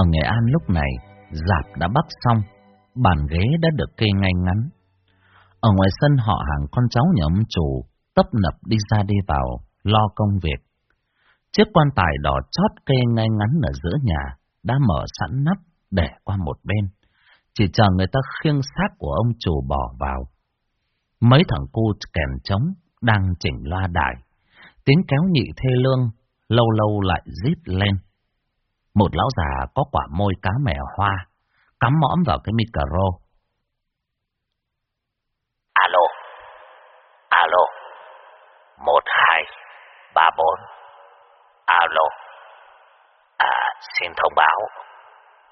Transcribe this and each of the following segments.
Ở Nghệ An lúc này, dạp đã bắt xong, bàn ghế đã được kê ngay ngắn. Ở ngoài sân họ hàng con cháu nhà ông chủ tấp nập đi ra đi vào, lo công việc. Chiếc quan tài đỏ chót kê ngay ngắn ở giữa nhà, đã mở sẵn nắp để qua một bên. Chỉ chờ người ta khiêng xác của ông chủ bỏ vào. Mấy thằng cu kèn trống đang chỉnh loa đài. Tiếng kéo nhị thê lương, lâu lâu lại rít lên. Một lão già có quả môi cá mẻ hoa, cắm mõm vào cái micro. Alo, alo, một hai ba bốn, alo. À, xin thông báo,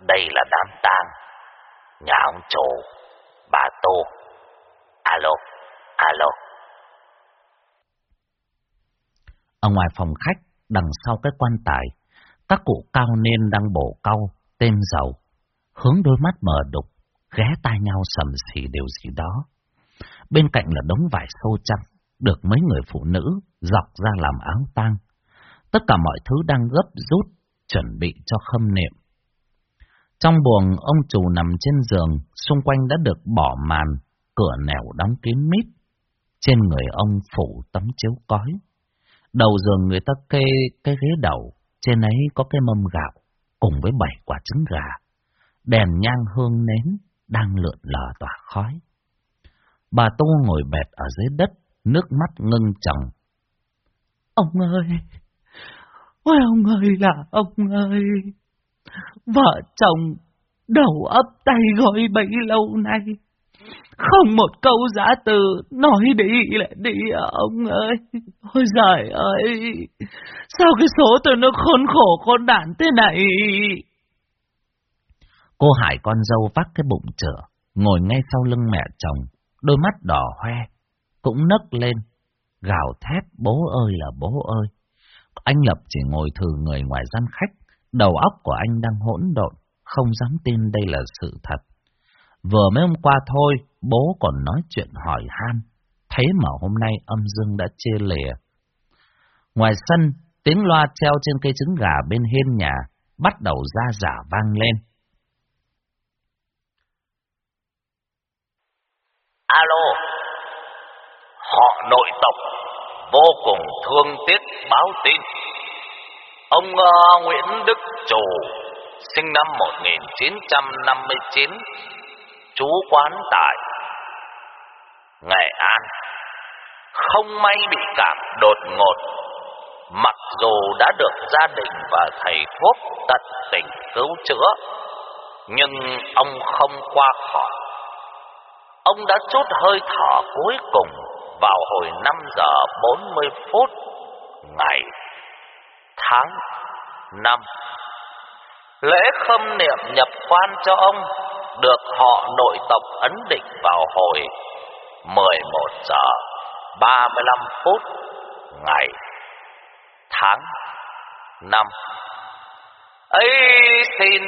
đây là đám tang, nhà ông chủ, bà Tô. Alo, alo. Ở ngoài phòng khách, đằng sau cái quan tài, các cụ cao niên đang bổ cau, tên dầu, hướng đôi mắt mờ đục, ghé tai nhau sầm xì điều gì đó. Bên cạnh là đống vải sâu trắng, được mấy người phụ nữ dọc ra làm áo tang. Tất cả mọi thứ đang gấp rút, chuẩn bị cho khâm niệm. Trong buồng, ông chủ nằm trên giường, xung quanh đã được bỏ màn, cửa nẻo đóng kín mít. Trên người ông phủ tấm chiếu cói. Đầu giường người ta kê cái ghế đầu, trên ấy có cái mâm gạo, cùng với bảy quả trứng gà. Đèn nhang hương nến đang lượn lờ tỏa khói. Bà Tô ngồi bệt ở dưới đất, nước mắt ngưng tròng. Ông ơi! Ôi ông ơi là ông ơi! Vợ chồng đầu ấp tay gọi bấy lâu nay. Không một câu giã từ, nói đi lại đi à, ông ơi. Ôi giời ơi, sao cái số tôi nó khốn khổ con đản thế này? Cô Hải con dâu vác cái bụng chửa, ngồi ngay sau lưng mẹ chồng, đôi mắt đỏ hoe, cũng nấc lên, gào thét bố ơi là bố ơi. Anh Lập chỉ ngồi thử người ngoài gian khách, đầu óc của anh đang hỗn độn, không dám tin đây là sự thật. Vừa mới hôm qua thôi, bố còn nói chuyện hỏi han, thế mà hôm nay âm dương đã chia lìa. Ngoài sân, tiếng loa treo trên cây trứng gà bên hiên nhà, bắt đầu ra giả vang lên. Alo, họ nội tộc vô cùng thương tiếc báo tin. Ông uh, Nguyễn Đức trù sinh năm 1959, trú quán tại Nghệ An, không may bị cảm đột ngột, mặc dù đã được gia đình và thầy thuốc tận tình cứu chữa, nhưng ông không qua khỏi. Ông đã chút hơi thở cuối cùng vào hồi 5 giờ 40 phút ngày tháng năm Lễ khâm niệm nhập quan cho ông được họ nội tộc ấn định vào hồi 11 giờ 35 phút ngày tháng năm ấy xin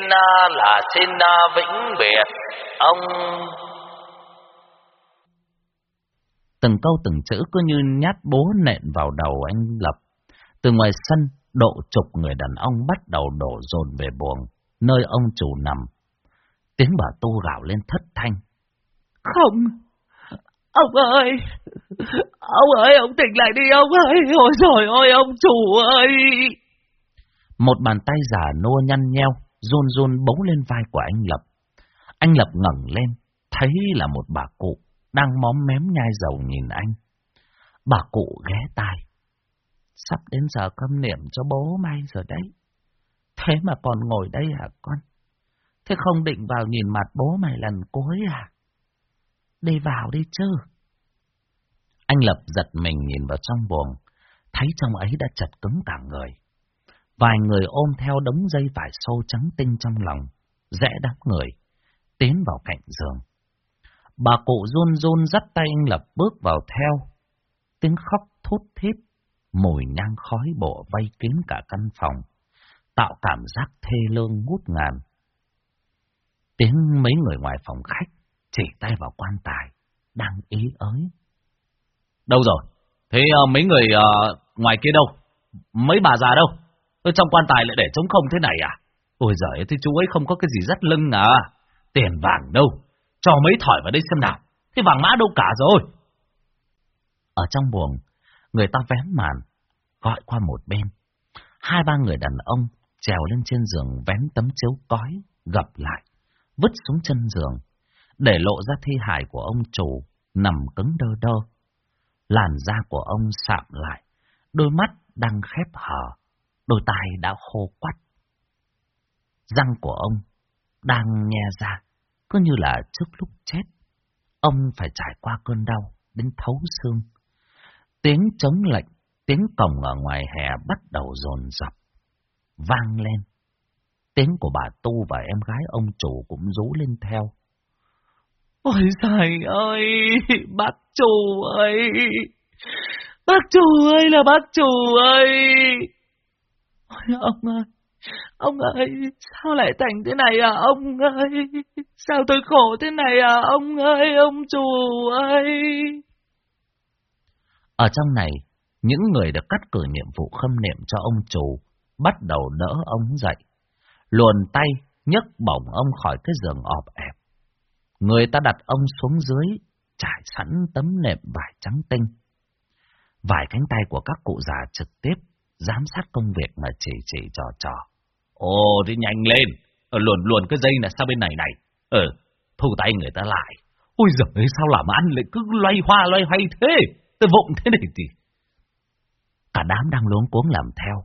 là xin vĩnh biệt ông Từng câu từng chữ cứ như nhát bố nện vào đầu anh Lập. Từ ngoài sân, độ chục người đàn ông bắt đầu đổ dồn về buồng, nơi ông chủ nằm. Tiếng bà tu gào lên thất thanh. Không, ông ơi, ông ơi, ông tỉnh lại đi ông ơi, ôi rồi ôi ông chủ ơi. Một bàn tay giả nua nhăn nheo, run run bấu lên vai của anh Lập. Anh Lập ngẩng lên, thấy là một bà cụ đang móm mém nhai dầu nhìn anh. Bà cụ ghé tai. Sắp đến giờ câm niệm cho bố may rồi đấy. Thế mà còn ngồi đây hả con? Thế không định vào nhìn mặt bố mày lần cuối à? Đi vào đi chứ. Anh Lập giật mình nhìn vào trong buồng, thấy trong ấy đã chật cứng cả người. Vài người ôm theo đống dây vải xô trắng tinh trong lòng, rẽ đám người, tiến vào cạnh giường. Bà cụ run run dắt tay anh Lập bước vào theo. Tiếng khóc thút thít, mùi nhang khói bộ vây kín cả căn phòng, tạo cảm giác thê lương ngút ngàn. Tiếng mấy người ngoài phòng khách chỉ tay vào quan tài, đang ý ới. Đâu rồi? Thế uh, mấy người uh, ngoài kia đâu? Mấy bà già đâu? Ở trong quan tài lại để trống không thế này à? Ôi giời thì chú ấy không có cái gì rất lưng à. Tiền vàng đâu. Cho mấy thỏi vào đây xem nào. Thế vàng mã đâu cả rồi. Ở trong buồng, người ta vén màn, gọi qua một bên. Hai ba người đàn ông trèo lên trên giường vén tấm chiếu cói, gập lại, vứt xuống chân giường, để lộ ra thi hài của ông chủ nằm cứng đơ đơ. Làn da của ông sạm lại, đôi mắt đang khép hờ, đôi tai đã khô quắt. Răng của ông đang nghe ra, cứ như là trước lúc chết. Ông phải trải qua cơn đau đến thấu xương. Tiếng chống lệnh, tiếng cổng ở ngoài hè bắt đầu dồn dập, vang lên. Tiếng của bà Tu và em gái ông chủ cũng rú lên theo. Ôi trời ơi, bác chủ ơi, bác chủ ơi là bác chủ ơi. Ôi ông ơi, ông ơi, sao lại thành thế này à ông ơi, sao tôi khổ thế này à ông ơi, ông chủ ơi. Ở trong này, những người được cắt cử nhiệm vụ khâm niệm cho ông chủ bắt đầu đỡ ông dậy, luồn tay nhấc bổng ông khỏi cái giường ọp ẹp. Người ta đặt ông xuống dưới, trải sẵn tấm nệm vải trắng tinh. Vài cánh tay của các cụ già trực tiếp giám sát công việc mà chỉ chỉ trò trò. Ồ, thì nhanh lên, ở luồn luồn cái dây này sang bên này này. Ừ, thu tay người ta lại. Ôi giời sao làm ăn lại cứ loay hoa loay hoay thế? Tôi vụng thế này thì... Cả đám đang luống cuống làm theo.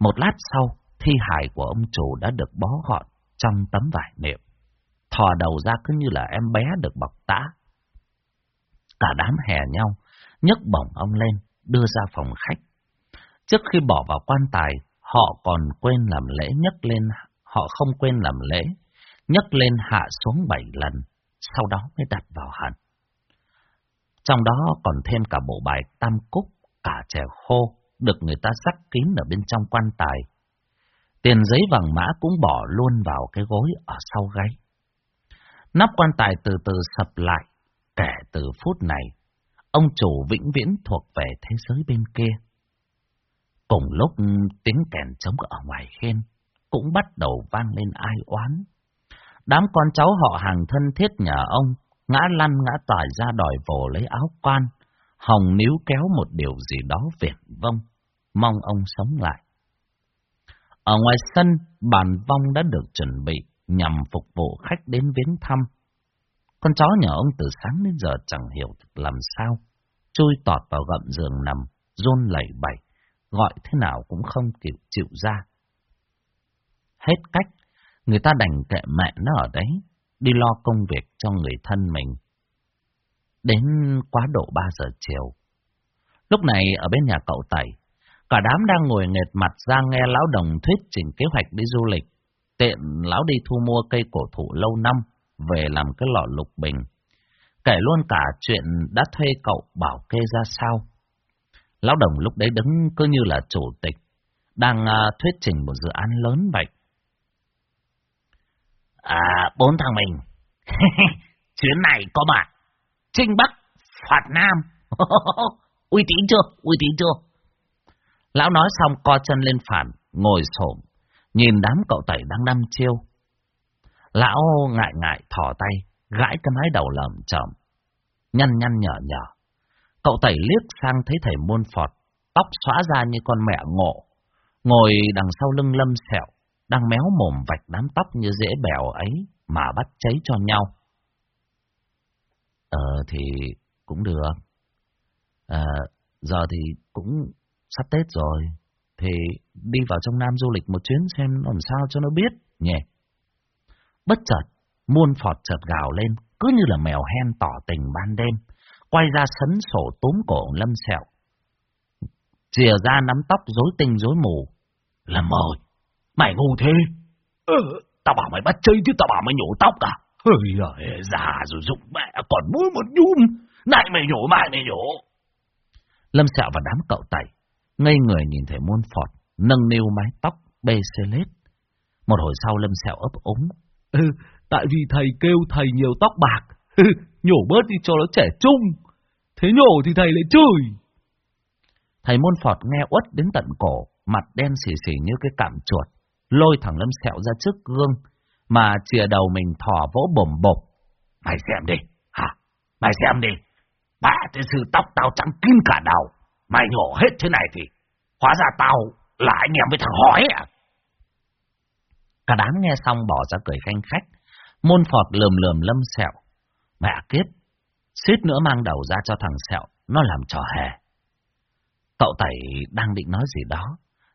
Một lát sau, thi hài của ông chủ đã được bó gọn trong tấm vải nệm. Thò đầu ra cứ như là em bé được bọc tã. Cả đám hè nhau, nhấc bổng ông lên, đưa ra phòng khách. Trước khi bỏ vào quan tài, họ còn quên làm lễ nhấc lên, họ không quên làm lễ, nhấc lên hạ xuống bảy lần, sau đó mới đặt vào hẳn. Trong đó còn thêm cả bộ bài tam cúc, cả chè khô, được người ta sắc kín ở bên trong quan tài. Tiền giấy vàng mã cũng bỏ luôn vào cái gối ở sau gáy. Nắp quan tài từ từ sập lại, kể từ phút này, ông chủ vĩnh viễn thuộc về thế giới bên kia. Cùng lúc tiếng kèn trống ở ngoài khen cũng bắt đầu vang lên ai oán. Đám con cháu họ hàng thân thiết nhà ông ngã lăn ngã tỏi ra đòi vồ lấy áo quan, hồng níu kéo một điều gì đó viển vông, mong ông sống lại. Ở ngoài sân, bàn vong đã được chuẩn bị nhằm phục vụ khách đến viếng thăm. Con chó nhà ông từ sáng đến giờ chẳng hiểu làm sao, chui tọt vào gậm giường nằm, rôn lẩy bẩy, gọi thế nào cũng không chịu chịu ra. Hết cách, người ta đành kệ mẹ nó ở đấy, đi lo công việc cho người thân mình. Đến quá độ 3 giờ chiều. Lúc này ở bên nhà cậu Tẩy, cả đám đang ngồi nghệt mặt ra nghe lão đồng thuyết trình kế hoạch đi du lịch. Tiện lão đi thu mua cây cổ thụ lâu năm, về làm cái lọ lục bình. Kể luôn cả chuyện đã thuê cậu bảo kê ra sao. Lão đồng lúc đấy đứng cứ như là chủ tịch, đang à, thuyết trình một dự án lớn vậy. À, bốn thằng mình. Chuyến này có bạn. Trinh Bắc, Phạt Nam. uy tín chưa? Uy tín chưa? Lão nói xong co chân lên phản, ngồi xổm, nhìn đám cậu tẩy đang đăm chiêu. Lão ngại ngại thỏ tay, gãi cái mái đầu lầm chậm, nhăn nhăn nhở nhở. Cậu tẩy liếc sang thấy thầy muôn phọt, tóc xóa ra như con mẹ ngộ, ngồi đằng sau lưng lâm sẹo, đang méo mồm vạch đám tóc như dễ bèo ấy mà bắt cháy cho nhau. Ờ thì cũng được. À, giờ thì cũng sắp Tết rồi. Thì đi vào trong Nam du lịch một chuyến xem làm sao cho nó biết nhỉ. Bất chợt, muôn phọt chợt gào lên, cứ như là mèo hen tỏ tình ban đêm, quay ra sấn sổ túm cổ lâm sẹo. Chìa ra nắm tóc rối tinh rối mù. Là mời, mày ngu thế. Ừ, tao bảo mày bắt chơi chứ tao bảo mày nhổ tóc à. Ôi giời, già rồi dụng mẹ còn mỗi một nhum. Này mày nhổ, mai mày nhổ. Lâm sẹo và đám cậu tẩy, ngây người nhìn thấy muôn phọt, nâng niu mái tóc, bê xê lết. Một hồi sau Lâm sẹo ấp úng. Ừ, tại vì thầy kêu thầy nhiều tóc bạc. nhổ bớt đi cho nó trẻ trung. Thế nhổ thì thầy lại chửi. Thầy môn phọt nghe uất đến tận cổ, mặt đen xì xì như cái cạm chuột. lôi thằng Lâm Sẹo ra trước gương, mà chìa đầu mình thò vỗ bồm bộp. Mày xem đi, hả? Mày xem đi. Bà thế sư tóc tao trắng kín cả đầu. Mày nhổ hết thế này thì hóa ra tao là anh em với thằng hói à? Cả đám nghe xong bỏ ra cười khanh khách. Môn phọt lườm lườm lâm sẹo. Mẹ kiếp, suýt nữa mang đầu ra cho thằng sẹo, nó làm trò hề. Cậu Tẩy đang định nói gì đó,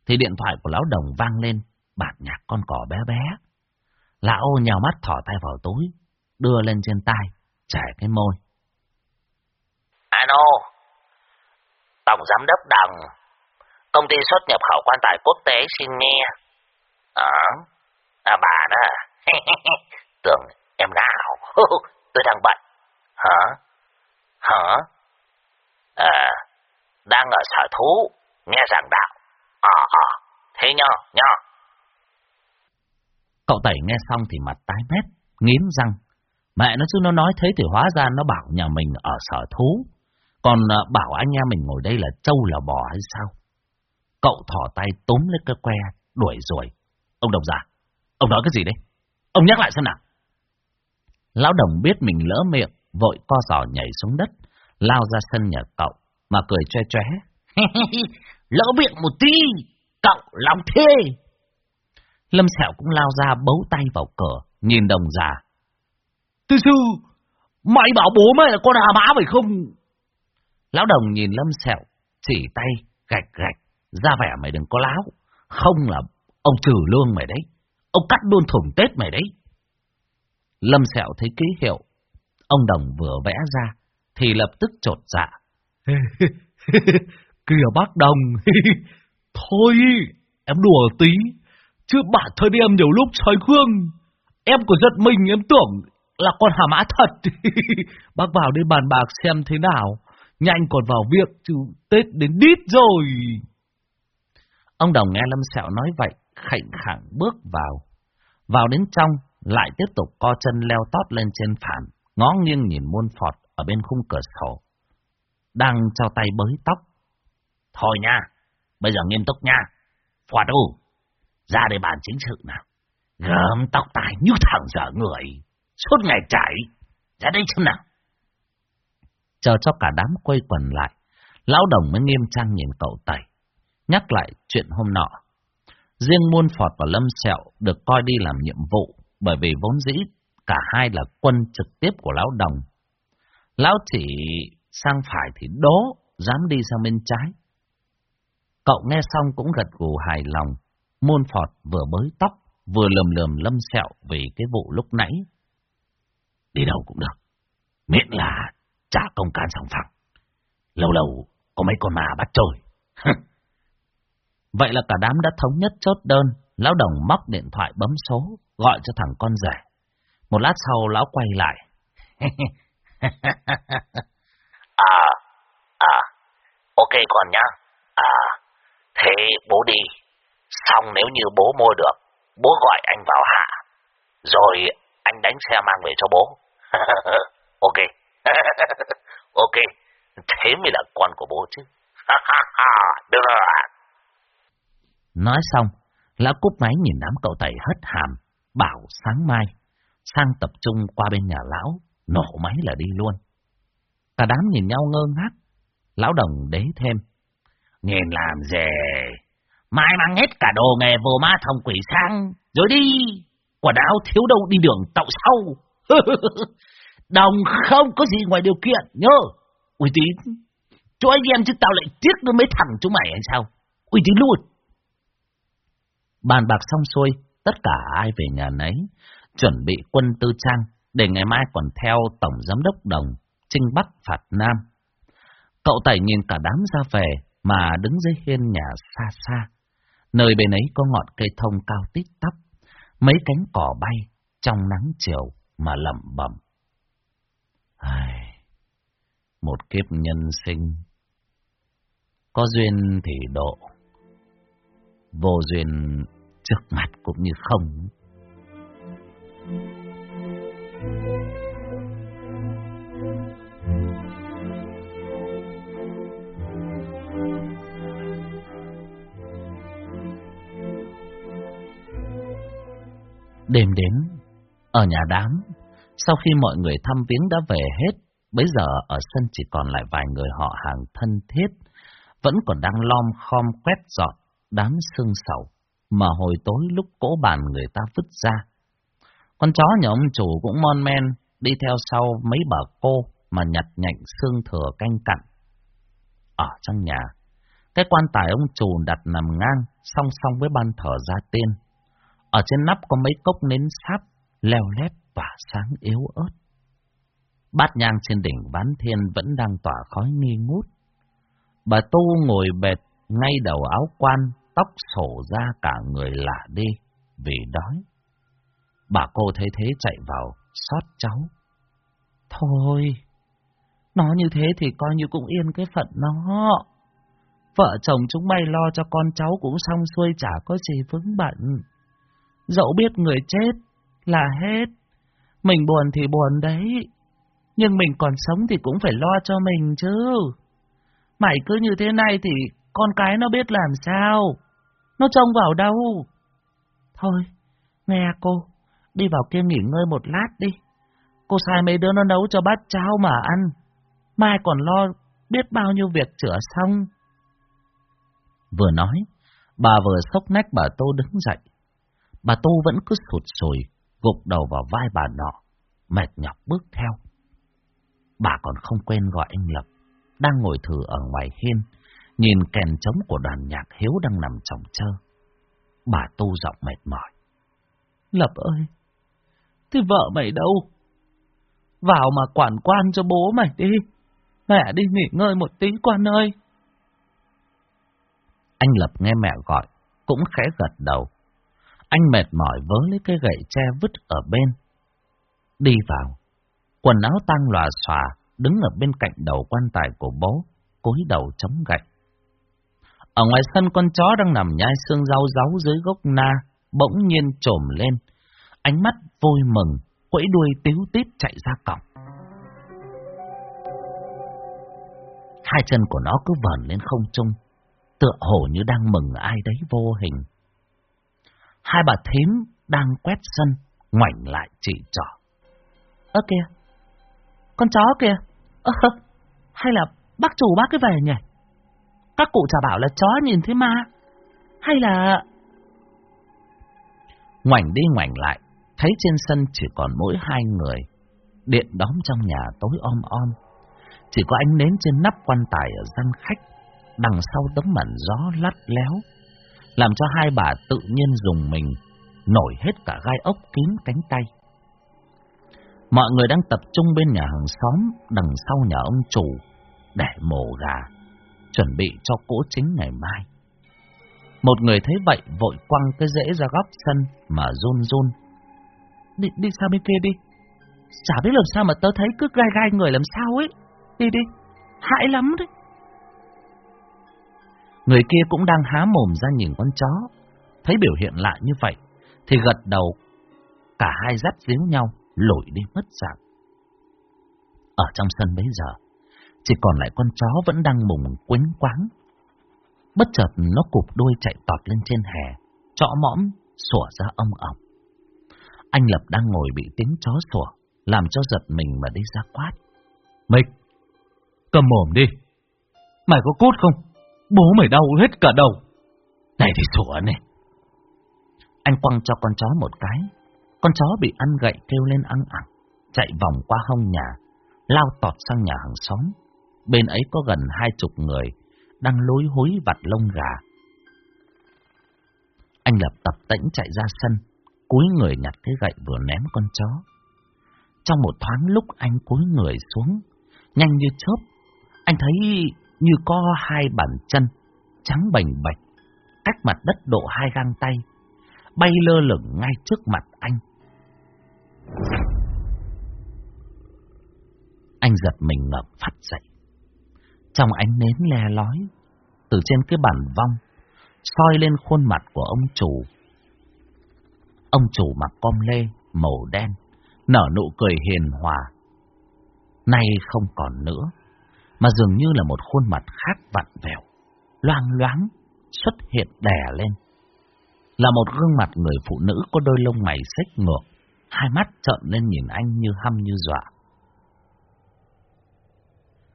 thì điện thoại của lão đồng vang lên, bản nhạc con cỏ bé bé. Lão nhào mắt thỏ tay vào túi, đưa lên trên tai, trẻ cái môi. Alo, Tổng Giám đốc Đồng, công ty xuất nhập khẩu quan tài quốc tế xin nghe. Ờ, à, bà đó, tưởng em nào, tôi đang bận. Hả? Hả? À, đang ở sở thú, nghe giảng đạo. Ờ, ờ, thế nhá, nhá. Cậu Tẩy nghe xong thì mặt tái mét, nghiến răng. Mẹ nó chứ nó nói thế thì hóa ra nó bảo nhà mình ở sở thú. Còn à, bảo anh em mình ngồi đây là trâu là bò hay sao? Cậu thỏ tay tóm lấy cái que, đuổi rồi. Ông đồng già, ông nói cái gì đấy? Ông nhắc lại xem nào. Lão đồng biết mình lỡ miệng, vội co giò nhảy xuống đất, lao ra sân nhà cậu, mà cười choe choé. lỡ miệng một tí, cậu lòng thê. Lâm Sẹo cũng lao ra bấu tay vào cửa, nhìn đồng già. Tư sư, mày bảo bố mày là con hà mã phải không? Lão đồng nhìn Lâm Sẹo, chỉ tay, gạch gạch, ra vẻ mày đừng có láo. Không là ông trừ lương mày đấy, ông cắt luôn thủng Tết mày đấy. Lâm Sẹo thấy ký hiệu, ông đồng vừa vẽ ra, thì lập tức trột dạ. Kìa bác đồng, thôi em đùa tí, chứ bản thân em nhiều lúc soi gương, em có giật mình em tưởng là con hà mã thật. bác vào đây bàn bạc xem thế nào, nhanh còn vào việc chứ Tết đến đít rồi. Ông đồng nghe Lâm Sẹo nói vậy, khảnh khẳng bước vào. Vào đến trong, lại tiếp tục co chân leo tót lên trên phản, ngó nghiêng nhìn muôn phọt ở bên khung cửa sổ. Đang cho tay bới tóc. Thôi nha, bây giờ nghiêm túc nha. Phọt ù, ra đây bàn chính sự nào. Gớm tóc tai như thằng dở người, suốt ngày chảy. Ra đây xem nào. Chờ cho cả đám quay quần lại, lão đồng mới nghiêm trang nhìn cậu tẩy, nhắc lại chuyện hôm nọ. Riêng muôn phọt và lâm sẹo được coi đi làm nhiệm vụ, bởi vì vốn dĩ cả hai là quân trực tiếp của lão đồng. Lão chỉ sang phải thì đố, dám đi sang bên trái. Cậu nghe xong cũng gật gù hài lòng, muôn phọt vừa bới tóc, vừa lườm lườm lâm sẹo vì cái vụ lúc nãy. Đi đâu cũng được, miễn là trả công can sòng phẳng. Lâu lâu có mấy con mà bắt trôi. Vậy là cả đám đã thống nhất chốt đơn, lão đồng móc điện thoại bấm số, gọi cho thằng con rể. Một lát sau lão quay lại. à, à, ok con nhá. À, thế bố đi. Xong nếu như bố mua được, bố gọi anh vào hạ. Rồi anh đánh xe mang về cho bố. ok. ok. Thế mới là con của bố chứ. Được rồi. Nói xong, lão cúp máy nhìn đám cậu tẩy hất hàm, bảo sáng mai, sang tập trung qua bên nhà lão, nổ máy là đi luôn. Cả đám nhìn nhau ngơ ngác, lão đồng đế thêm. Nhìn làm gì? Mai mang hết cả đồ nghề vô ma thông quỷ sang, rồi đi. Quần áo thiếu đâu đi đường tậu sau. Đồng không có gì ngoài điều kiện, nhớ. Uy tín, cho anh em chứ tao lại tiếc nó mấy thằng chúng mày hay sao? Uy tín luôn. Bàn bạc xong xuôi, tất cả ai về nhà nấy, chuẩn bị quân tư trang, để ngày mai còn theo Tổng Giám đốc Đồng, Trinh Bắc phạt Nam. Cậu Tẩy nhìn cả đám ra về, mà đứng dưới hiên nhà xa xa. Nơi bên ấy có ngọn cây thông cao tít tắp, mấy cánh cỏ bay trong nắng chiều mà lẩm bẩm. Ai... Một kiếp nhân sinh, có duyên thì độ, vô duyên trước mặt cũng như không. Đêm đến, ở nhà đám, sau khi mọi người thăm viếng đã về hết, bây giờ ở sân chỉ còn lại vài người họ hàng thân thiết, vẫn còn đang lom khom quét dọn đám xương sầu, mà hồi tối lúc cỗ bàn người ta vứt ra. Con chó nhà ông chủ cũng mon men, đi theo sau mấy bà cô mà nhặt nhạnh xương thừa canh cặn. Ở trong nhà, cái quan tài ông chủ đặt nằm ngang, song song với ban thờ gia tiên. Ở trên nắp có mấy cốc nến sáp, leo lét và sáng yếu ớt. Bát nhang trên đỉnh bán thiên vẫn đang tỏa khói nghi ngút. Bà Tu ngồi bệt ngay đầu áo quan, tóc sổ ra cả người lạ đi, vì đói. Bà cô thấy thế chạy vào, xót cháu. Thôi, nó như thế thì coi như cũng yên cái phận nó. Vợ chồng chúng mày lo cho con cháu cũng xong xuôi chả có gì vướng bận. Dẫu biết người chết là hết. Mình buồn thì buồn đấy. Nhưng mình còn sống thì cũng phải lo cho mình chứ. Mày cứ như thế này thì con cái nó biết làm sao. Nó trông vào đâu. Thôi, nghe cô, đi vào kia nghỉ ngơi một lát đi. Cô sai mấy đứa nó nấu cho bát cháo mà ăn. Mai còn lo biết bao nhiêu việc chữa xong. Vừa nói, bà vừa sốc nách bà Tô đứng dậy. Bà Tô vẫn cứ sụt sùi, gục đầu vào vai bà nọ, mệt nhọc bước theo. Bà còn không quên gọi anh Lập, đang ngồi thử ở ngoài hiên, nhìn kèn trống của đoàn nhạc hiếu đang nằm chồng chơ. Bà tu giọng mệt mỏi. Lập ơi, thế vợ mày đâu? Vào mà quản quan cho bố mày đi. Mẹ đi nghỉ ngơi một tí quan ơi. Anh Lập nghe mẹ gọi, cũng khẽ gật đầu. Anh mệt mỏi vớ lấy cái gậy tre vứt ở bên. Đi vào, quần áo tăng lòa xòa, đứng ở bên cạnh đầu quan tài của bố, cúi đầu chống gậy. Ở ngoài sân con chó đang nằm nhai xương rau ráu dưới gốc na, bỗng nhiên trồm lên. Ánh mắt vui mừng, quẫy đuôi tiếu tít chạy ra cổng. Hai chân của nó cứ vờn lên không trung, tựa hồ như đang mừng ai đấy vô hình. Hai bà thím đang quét sân, ngoảnh lại chỉ trỏ. Ơ kìa, con chó kìa, ơ, hay là bác chủ bác cứ về nhỉ? Các cụ chả bảo là chó nhìn thấy ma, hay là... Ngoảnh đi ngoảnh lại, thấy trên sân chỉ còn mỗi hai người. Điện đóm trong nhà tối om om. Chỉ có ánh nến trên nắp quan tài ở gian khách, đằng sau tấm mảnh gió lắt léo, làm cho hai bà tự nhiên dùng mình, nổi hết cả gai ốc kín cánh tay. Mọi người đang tập trung bên nhà hàng xóm, đằng sau nhà ông chủ, để mổ gà, chuẩn bị cho cỗ chính ngày mai. Một người thấy vậy vội quăng cái rễ ra góc sân mà run run. Đi, đi sang bên kia đi. Chả biết làm sao mà tớ thấy cứ gai gai người làm sao ấy. Đi đi, hại lắm đấy. Người kia cũng đang há mồm ra nhìn con chó. Thấy biểu hiện lạ như vậy, thì gật đầu. Cả hai dắt díu nhau, lội đi mất dạng. Ở trong sân bấy giờ, chỉ còn lại con chó vẫn đang mùng quính quáng. Bất chợt nó cụp đuôi chạy tọt lên trên hè, chõ mõm, sủa ra ông ổng. Anh Lập đang ngồi bị tiếng chó sủa, làm cho giật mình mà đi ra quát. Mịch, cầm mồm đi. Mày có cút không? Bố mày đau hết cả đầu. Này thì sủa này. Anh quăng cho con chó một cái. Con chó bị ăn gậy kêu lên ăn ẳng, chạy vòng qua hông nhà, lao tọt sang nhà hàng xóm. Bên ấy có gần hai chục người, đang lối hối vặt lông gà. Anh lập tập tĩnh chạy ra sân, cúi người nhặt cái gậy vừa ném con chó. Trong một thoáng lúc anh cúi người xuống, nhanh như chớp, anh thấy như có hai bàn chân, trắng bềnh bạch, cách mặt đất độ hai gang tay, bay lơ lửng ngay trước mặt anh. Anh giật mình ngập phát dậy. Trong ánh nến le lói, từ trên cái bàn vong, soi lên khuôn mặt của ông chủ. Ông chủ mặc com lê, màu đen, nở nụ cười hiền hòa. Nay không còn nữa, mà dường như là một khuôn mặt khác vặn vẹo, loang loáng, xuất hiện đè lên. là một gương mặt người phụ nữ có đôi lông mày xếch ngược, hai mắt trợn lên nhìn anh như hăm như dọa.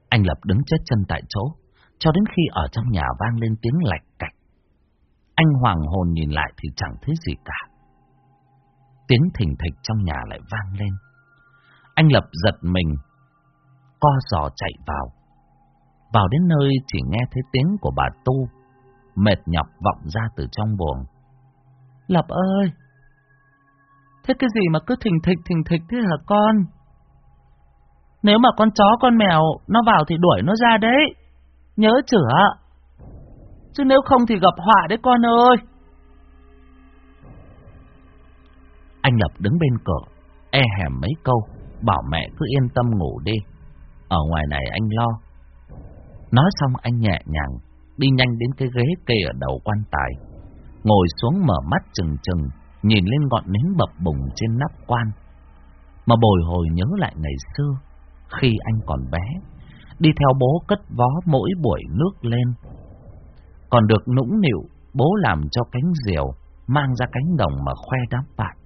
Anh Lập đứng chết chân tại chỗ, cho đến khi ở trong nhà vang lên tiếng lạch cạch. Anh hoàng hồn nhìn lại thì chẳng thấy gì cả. Tiếng thình thịch trong nhà lại vang lên. Anh Lập giật mình, co giò chạy vào. Vào đến nơi chỉ nghe thấy tiếng của bà Tu, mệt nhọc vọng ra từ trong buồng. Lập ơi! Thế cái gì mà cứ thình thịch thình thịch thế hả con? Nếu mà con chó con mèo nó vào thì đuổi nó ra đấy. Nhớ chữa. Chứ nếu không thì gặp họa đấy con ơi. Anh Lập đứng bên cửa, e hèm mấy câu, bảo mẹ cứ yên tâm ngủ đi. Ở ngoài này anh lo. Nói xong anh nhẹ nhàng, đi nhanh đến cái ghế kê ở đầu quan tài. Ngồi xuống mở mắt chừng chừng, nhìn lên ngọn nến bập bùng trên nắp quan. Mà bồi hồi nhớ lại ngày xưa, khi anh còn bé, đi theo bố cất vó mỗi buổi nước lên. Còn được nũng nịu, bố làm cho cánh diều, mang ra cánh đồng mà khoe đám bạn.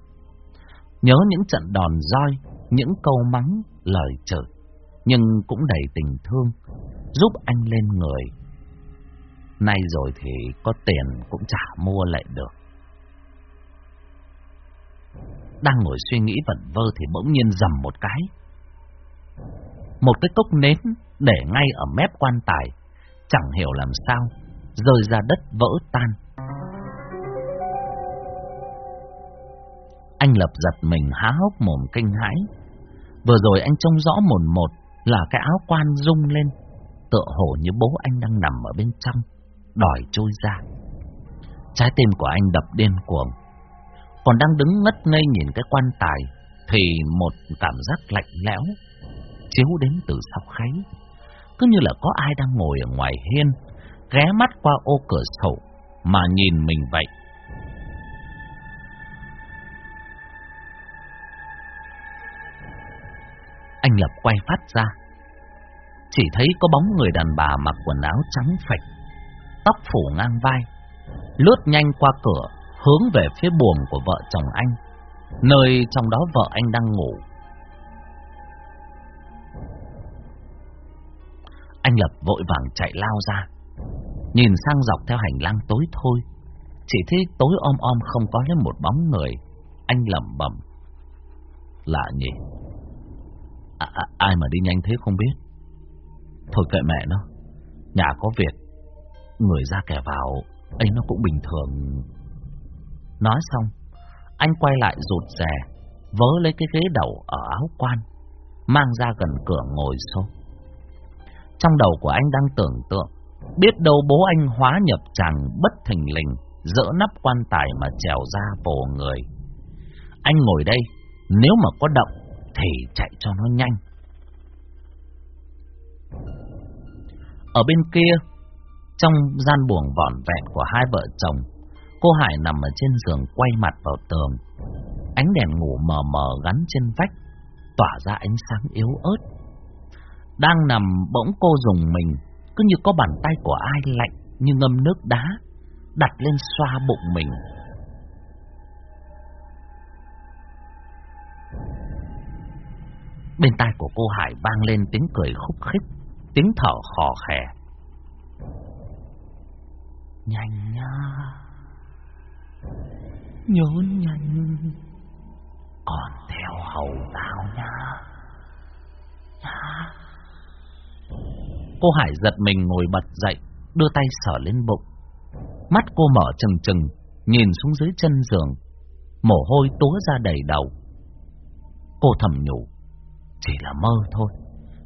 Nhớ những trận đòn roi, những câu mắng, lời chửi, nhưng cũng đầy tình thương, giúp anh lên người. Nay rồi thì có tiền cũng chả mua lại được. Đang ngồi suy nghĩ vẩn vơ thì bỗng nhiên dầm một cái. Một cái cốc nến để ngay ở mép quan tài, chẳng hiểu làm sao, rơi ra đất vỡ tan. Anh Lập giật mình há hốc mồm kinh hãi. Vừa rồi anh trông rõ mồn một là cái áo quan rung lên, tựa hồ như bố anh đang nằm ở bên trong, đòi trôi ra. Trái tim của anh đập điên cuồng. Còn đang đứng ngất ngây nhìn cái quan tài, thì một cảm giác lạnh lẽo chiếu đến từ sau kháy. Cứ như là có ai đang ngồi ở ngoài hiên, ghé mắt qua ô cửa sổ mà nhìn mình vậy. Anh Lập quay phát ra. Chỉ thấy có bóng người đàn bà mặc quần áo trắng phạch, tóc phủ ngang vai, lướt nhanh qua cửa, hướng về phía buồng của vợ chồng anh, nơi trong đó vợ anh đang ngủ. Anh Lập vội vàng chạy lao ra, nhìn sang dọc theo hành lang tối thôi, chỉ thấy tối om om không có lấy một bóng người. Anh lẩm bẩm, lạ nhỉ? À, à, ai mà đi nhanh thế không biết. Thôi kệ mẹ nó, nhà có việc, người ra kẻ vào, ấy nó cũng bình thường. Nói xong, anh quay lại rụt rè, vớ lấy cái ghế đầu ở áo quan, mang ra gần cửa ngồi xuống. Trong đầu của anh đang tưởng tượng, biết đâu bố anh hóa nhập chàng bất thình lình, dỡ nắp quan tài mà trèo ra vồ người. Anh ngồi đây, nếu mà có động thì chạy cho nó nhanh. Ở bên kia, trong gian buồng vỏn vẹn của hai vợ chồng, cô Hải nằm ở trên giường quay mặt vào tường. Ánh đèn ngủ mờ mờ gắn trên vách, tỏa ra ánh sáng yếu ớt. Đang nằm bỗng cô dùng mình, cứ như có bàn tay của ai lạnh như ngâm nước đá, đặt lên xoa bụng mình. Bên tai của cô Hải vang lên tiếng cười khúc khích, tiếng thở khò khè. Nhanh nha, nhốn nhanh, còn theo hầu tao nha. nha. Cô Hải giật mình ngồi bật dậy, đưa tay sờ lên bụng. Mắt cô mở trừng trừng, nhìn xuống dưới chân giường, mồ hôi túa ra đầy đầu. Cô thầm nhủ, chỉ là mơ thôi.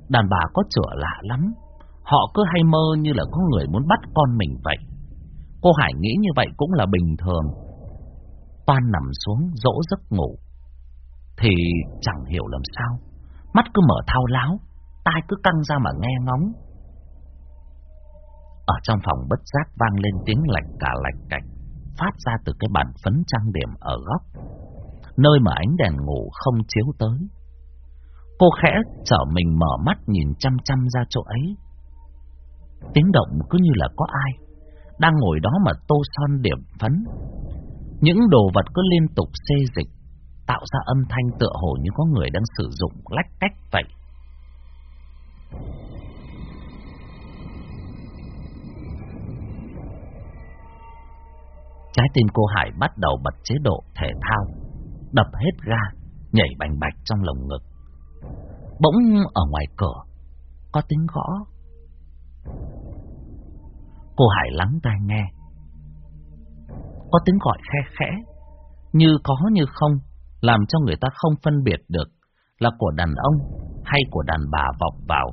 Đàn bà có chữa lạ lắm. Họ cứ hay mơ như là có người muốn bắt con mình vậy. Cô Hải nghĩ như vậy cũng là bình thường. Toan nằm xuống dỗ giấc ngủ. Thì chẳng hiểu làm sao. Mắt cứ mở thao láo, tai cứ căng ra mà nghe ngóng. Ở trong phòng bất giác vang lên tiếng lạch cả lạch cạch, phát ra từ cái bàn phấn trang điểm ở góc, nơi mà ánh đèn ngủ không chiếu tới. Cô khẽ trở mình mở mắt nhìn chăm chăm ra chỗ ấy. Tiếng động cứ như là có ai đang ngồi đó mà tô son điểm phấn. Những đồ vật cứ liên tục xê dịch, tạo ra âm thanh tựa hồ như có người đang sử dụng lách cách vậy. Trái tim cô Hải bắt đầu bật chế độ thể thao, đập hết ga, nhảy bành bạch trong lồng ngực. Bỗng ở ngoài cửa, có tiếng gõ. Cô Hải lắng tai nghe. Có tiếng gọi khe khẽ, như có như không, làm cho người ta không phân biệt được là của đàn ông hay của đàn bà vọng vào.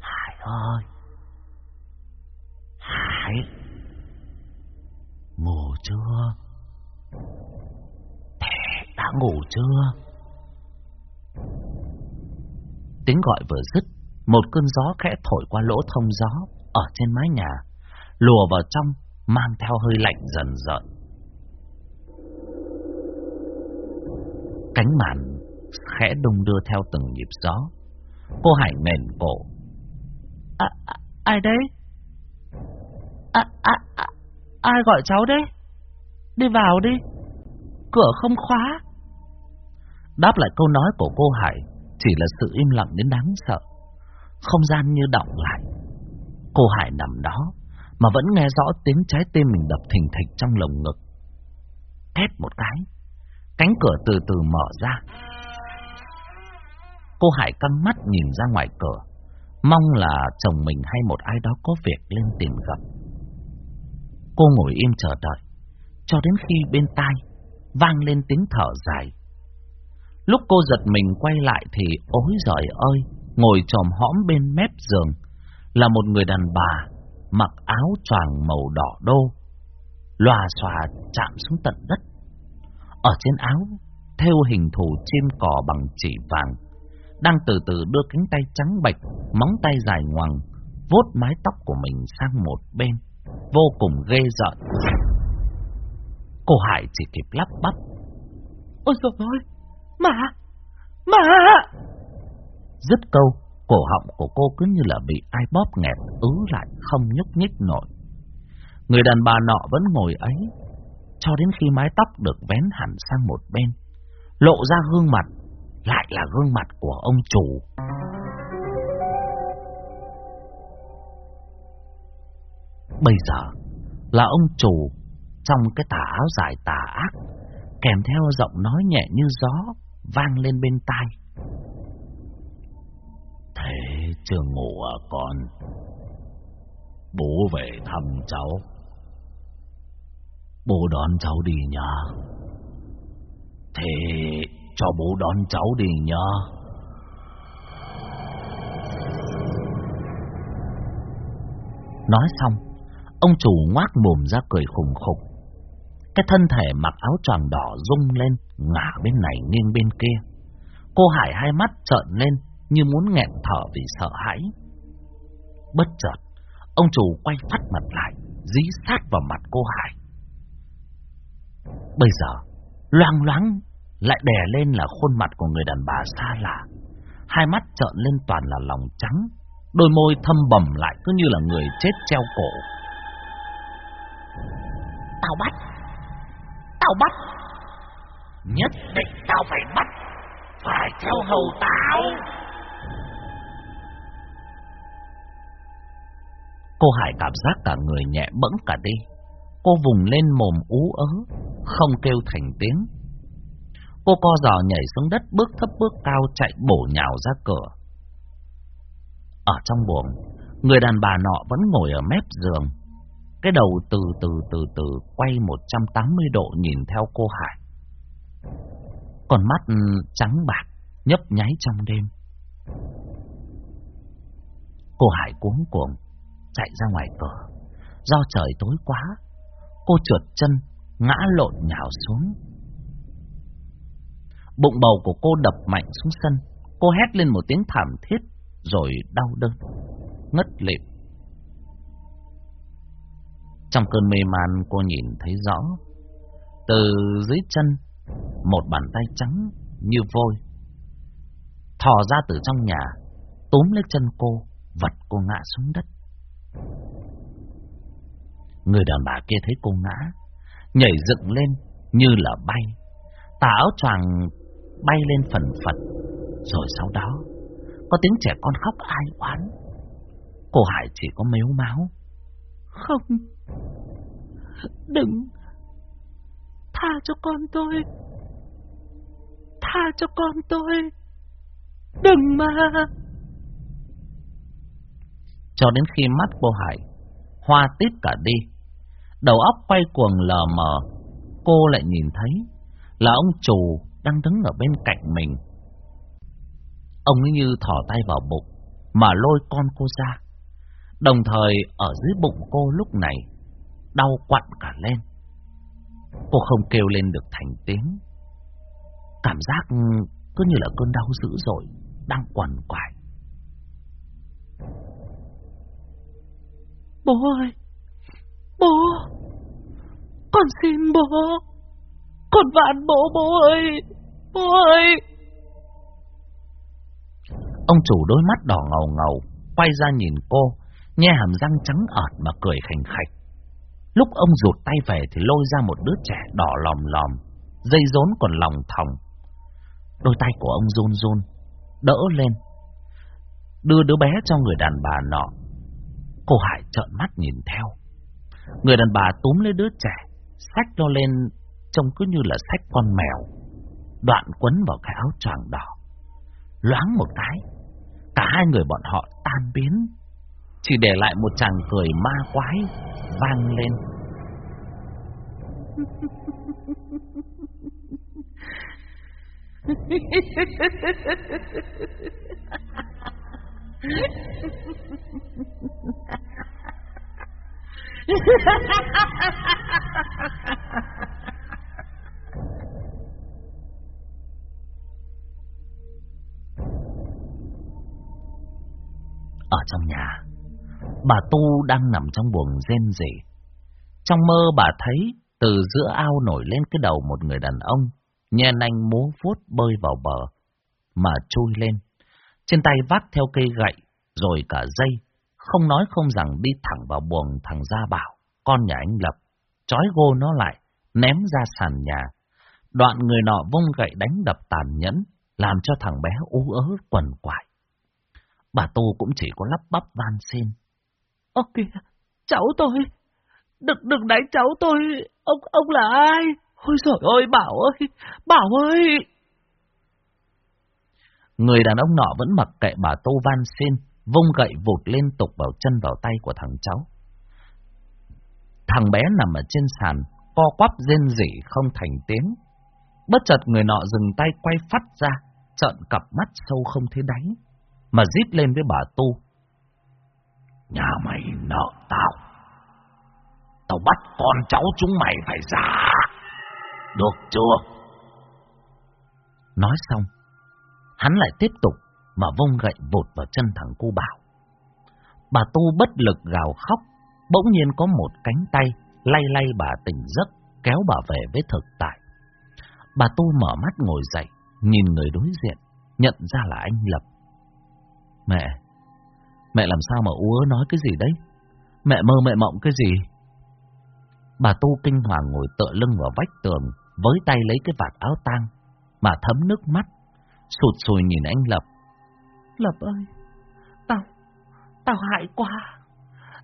Hải ơi! Hải! Ngủ chưa? Đã ngủ chưa? Tiếng gọi vừa dứt, một cơn gió khẽ thổi qua lỗ thông gió ở trên mái nhà, lùa vào trong, mang theo hơi lạnh dần dần. Cánh màn khẽ đung đưa theo từng nhịp gió. Cô Hải mềm cổ. À, à, ai đấy? À, à, à, ai gọi cháu đấy? Đi vào đi. Cửa không khóa. Đáp lại câu nói của cô Hải chỉ là sự im lặng đến đáng sợ. Không gian như động lại. Cô Hải nằm đó mà vẫn nghe rõ tiếng trái tim mình đập thình thịch trong lồng ngực. Hét một cái, cánh cửa từ từ mở ra. Cô Hải căng mắt nhìn ra ngoài cửa, mong là chồng mình hay một ai đó có việc lên tìm gặp. Cô ngồi im chờ đợi, cho đến khi bên tai vang lên tiếng thở dài. Lúc cô giật mình quay lại thì ối giời ơi, ngồi tròm hõm bên mép giường là một người đàn bà mặc áo choàng màu đỏ đô, lòa xòa chạm xuống tận đất. Ở trên áo, theo hình thù chim cò bằng chỉ vàng, đang từ từ đưa cánh tay trắng bạch, móng tay dài ngoằng, vuốt mái tóc của mình sang một bên, vô cùng ghê rợn. Cô Hải chỉ kịp lắp bắp. Ôi trời ơi, mà, mà... Dứt câu, cổ họng của cô cứ như là bị ai bóp nghẹt, ứ lại không nhúc nhích nổi. Người đàn bà nọ vẫn ngồi ấy, cho đến khi mái tóc được vén hẳn sang một bên, lộ ra gương mặt, lại là gương mặt của ông chủ. Bây giờ là ông chủ trong cái tà áo dài tà ác, kèm theo giọng nói nhẹ như gió vang lên bên tai. Thế chưa ngủ à con? Bố về thăm cháu. Bố đón cháu đi nha. Thế cho bố đón cháu đi nha. Nói xong, ông chủ ngoác mồm ra cười khùng khục. Cái thân thể mặc áo choàng đỏ rung lên, ngả bên này nghiêng bên kia. Cô Hải hai mắt trợn lên, như muốn nghẹn thở vì sợ hãi. Bất chợt, ông chủ quay phát mặt lại, dí sát vào mặt cô Hải. Bây giờ, loang loáng lại đè lên là khuôn mặt của người đàn bà xa lạ. Hai mắt trợn lên toàn là lòng trắng, đôi môi thâm bầm lại cứ như là người chết treo cổ. Tao bắt! Tao bắt! Nhất định tao phải bắt! Phải theo hầu tao! Cô Hải cảm giác cả người nhẹ bẫng cả đi. Cô vùng lên mồm ú ớ, không kêu thành tiếng. Cô co giò nhảy xuống đất bước thấp bước cao chạy bổ nhào ra cửa. Ở trong buồng, người đàn bà nọ vẫn ngồi ở mép giường. Cái đầu từ từ từ từ quay 180 độ nhìn theo cô Hải. Còn mắt ừ, trắng bạc, nhấp nháy trong đêm. Cô Hải cuống cuồng chạy ra ngoài cửa. Do trời tối quá, cô trượt chân, ngã lộn nhào xuống. Bụng bầu của cô đập mạnh xuống sân, cô hét lên một tiếng thảm thiết, rồi đau đớn, ngất lịm. Trong cơn mê man cô nhìn thấy rõ, từ dưới chân, một bàn tay trắng như vôi, thò ra từ trong nhà, túm lấy chân cô, vật cô ngã xuống đất. Người đàn bà kia thấy cô ngã, nhảy dựng lên như là bay. Tà áo choàng bay lên phần phật. Rồi sau đó, có tiếng trẻ con khóc ai oán. Cô Hải chỉ có mếu máu. Không, đừng, tha cho con tôi, tha cho con tôi, đừng mà. Cho đến khi mắt cô Hải hoa tít cả đi, đầu óc quay cuồng lờ mờ, cô lại nhìn thấy là ông chủ đang đứng ở bên cạnh mình. Ông ấy như thỏ tay vào bụng mà lôi con cô ra. Đồng thời ở dưới bụng cô lúc này đau quặn cả lên. Cô không kêu lên được thành tiếng. Cảm giác cứ như là cơn đau dữ dội đang quằn quại. Bố ơi! Bố! Con xin bố! Con vạn bố bố ơi! Bố ơi! Ông chủ đôi mắt đỏ ngầu ngầu, quay ra nhìn cô, nhe hàm răng trắng ợt mà cười khành khạch. Lúc ông rụt tay về thì lôi ra một đứa trẻ đỏ lòm lòm, dây rốn còn lòng thòng. Đôi tay của ông run run, đỡ lên, đưa đứa bé cho người đàn bà nọ. Cô Hải trợn mắt nhìn theo. Người đàn bà túm lấy đứa trẻ, xách nó lên, trông cứ như là xách con mèo. Đoạn quấn vào cái áo choàng đỏ. Loáng một cái, cả hai người bọn họ tan biến. Chỉ để lại một chàng cười ma quái vang lên. Ở trong nhà, bà Tu đang nằm trong buồng rên rỉ. Trong mơ bà thấy từ giữa ao nổi lên cái đầu một người đàn ông, nhe nanh múa vuốt bơi vào bờ, mà chui lên. Trên tay vác theo cây gậy, rồi cả dây, không nói không rằng đi thẳng vào buồng thằng Gia Bảo, con nhà anh Lập, trói gô nó lại, ném ra sàn nhà. Đoạn người nọ vung gậy đánh đập tàn nhẫn, làm cho thằng bé ú ớ quần quại. Bà Tu cũng chỉ có lắp bắp van xin. Ô kìa, cháu tôi, đừng, đừng đánh cháu tôi, ông ông là ai? Ôi trời ơi, Bảo ơi, Bảo ơi! Người đàn ông nọ vẫn mặc kệ bà tô van xin, vung gậy vụt liên tục vào chân vào tay của thằng cháu. Thằng bé nằm ở trên sàn, co quắp rên rỉ không thành tiếng. Bất chợt người nọ dừng tay quay phát ra, trợn cặp mắt sâu không thấy đáy, mà rít lên với bà Tu. Nhà mày nợ tao. Tao bắt con cháu chúng mày phải giả. Được chưa? Nói xong, hắn lại tiếp tục mà vung gậy vụt vào chân thằng cô Bảo. Bà Tu bất lực gào khóc, bỗng nhiên có một cánh tay lay lay bà tỉnh giấc, kéo bà về với thực tại. Bà Tu mở mắt ngồi dậy, nhìn người đối diện, nhận ra là anh Lập. Mẹ, mẹ làm sao mà úa nói cái gì đấy? Mẹ mơ mẹ mộng cái gì? Bà Tu kinh hoàng ngồi tựa lưng vào vách tường, với tay lấy cái vạt áo tang, mà thấm nước mắt, sụt sùi nhìn anh Lập. Lập ơi, tao, tao hại quá.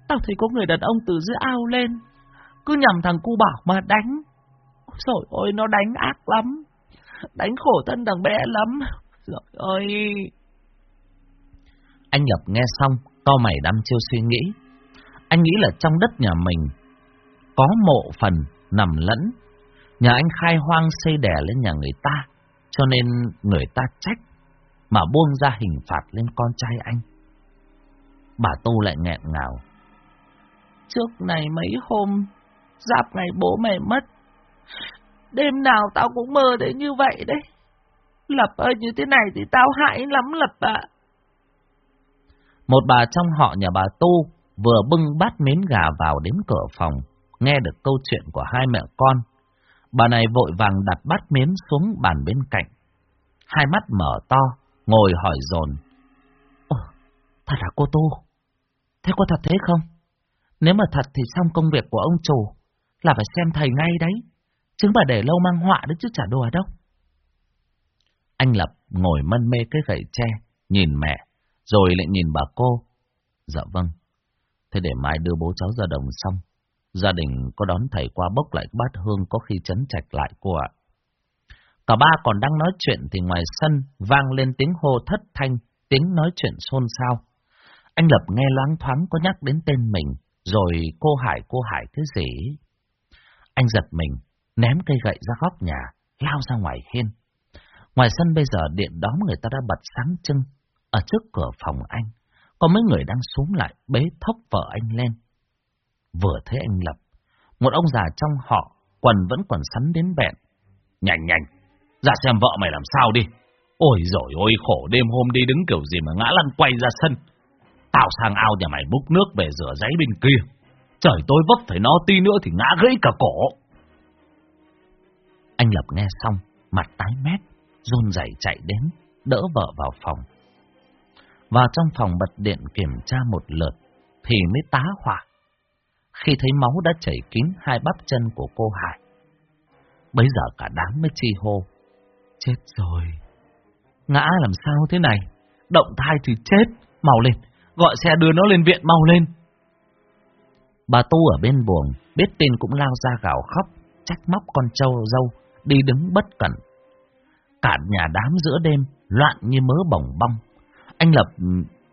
Tao thấy có người đàn ông từ dưới ao lên, cứ nhầm thằng cu bảo mà đánh. Rồi ôi, nó đánh ác lắm, đánh khổ thân thằng bé lắm. Rồi ơi... Anh Lập nghe xong, to mày đăm chiêu suy nghĩ. Anh nghĩ là trong đất nhà mình có mộ phần nằm lẫn. Nhà anh khai hoang xây đè lên nhà người ta, cho nên người ta trách mà buông ra hình phạt lên con trai anh. Bà Tu lại nghẹn ngào. Trước này mấy hôm, giáp ngày bố mẹ mất, đêm nào tao cũng mơ thấy như vậy đấy. Lập ơi, như thế này thì tao hại lắm Lập ạ. Một bà trong họ nhà bà Tu vừa bưng bát miến gà vào đến cửa phòng, nghe được câu chuyện của hai mẹ con. Bà này vội vàng đặt bát miến xuống bàn bên cạnh. Hai mắt mở to, ngồi hỏi dồn Ồ, thật là cô Tu? Thế có thật thế không? Nếu mà thật thì xong công việc của ông chủ là phải xem thầy ngay đấy. Chứ mà để lâu mang họa đấy chứ chả đùa đâu. Anh Lập ngồi mân mê cái gậy tre, nhìn mẹ, rồi lại nhìn bà cô. Dạ vâng, thế để mai đưa bố cháu ra đồng xong, gia đình có đón thầy qua bốc lại bát hương có khi chấn trạch lại cô ạ. Cả ba còn đang nói chuyện thì ngoài sân vang lên tiếng hô thất thanh, tiếng nói chuyện xôn xao. Anh Lập nghe loáng thoáng có nhắc đến tên mình, rồi cô Hải cô Hải cái gì. Anh giật mình, ném cây gậy ra góc nhà, lao ra ngoài hiên. Ngoài sân bây giờ điện đóm người ta đã bật sáng trưng, ở trước cửa phòng anh, có mấy người đang xuống lại bế thốc vợ anh lên. Vừa thấy anh Lập, một ông già trong họ, quần vẫn còn sắn đến bẹn. Nhanh nhanh, ra xem vợ mày làm sao đi. Ôi rồi ôi khổ đêm hôm đi đứng kiểu gì mà ngã lăn quay ra sân. Tao sang ao nhà mày múc nước về rửa giấy bên kia. Trời tối vấp phải nó tí nữa thì ngã gãy cả cổ. Anh Lập nghe xong, mặt tái mét, run rẩy chạy đến, đỡ vợ vào phòng. Vào trong phòng bật điện kiểm tra một lượt, thì mới tá hỏa. Khi thấy máu đã chảy kín hai bắp chân của cô Hải. Bây giờ cả đám mới chi hô. Chết rồi. Ngã làm sao thế này? Động thai thì chết. Mau lên, gọi xe đưa nó lên viện mau lên. Bà Tu ở bên buồng, biết tin cũng lao ra gào khóc, trách móc con trâu dâu, đi đứng bất cẩn. Cả nhà đám giữa đêm, loạn như mớ bồng bong. Anh Lập ừ,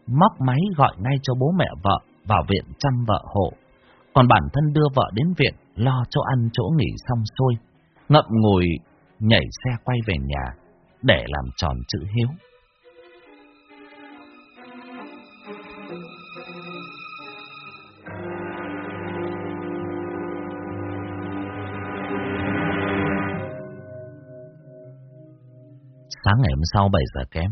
móc máy gọi ngay cho bố mẹ vợ vào viện chăm vợ hộ. Còn bản thân đưa vợ đến viện, lo cho ăn chỗ nghỉ xong xuôi. Ngậm ngùi, nhảy xe quay về nhà, để làm tròn chữ hiếu. Sáng ngày hôm sau 7 giờ kém,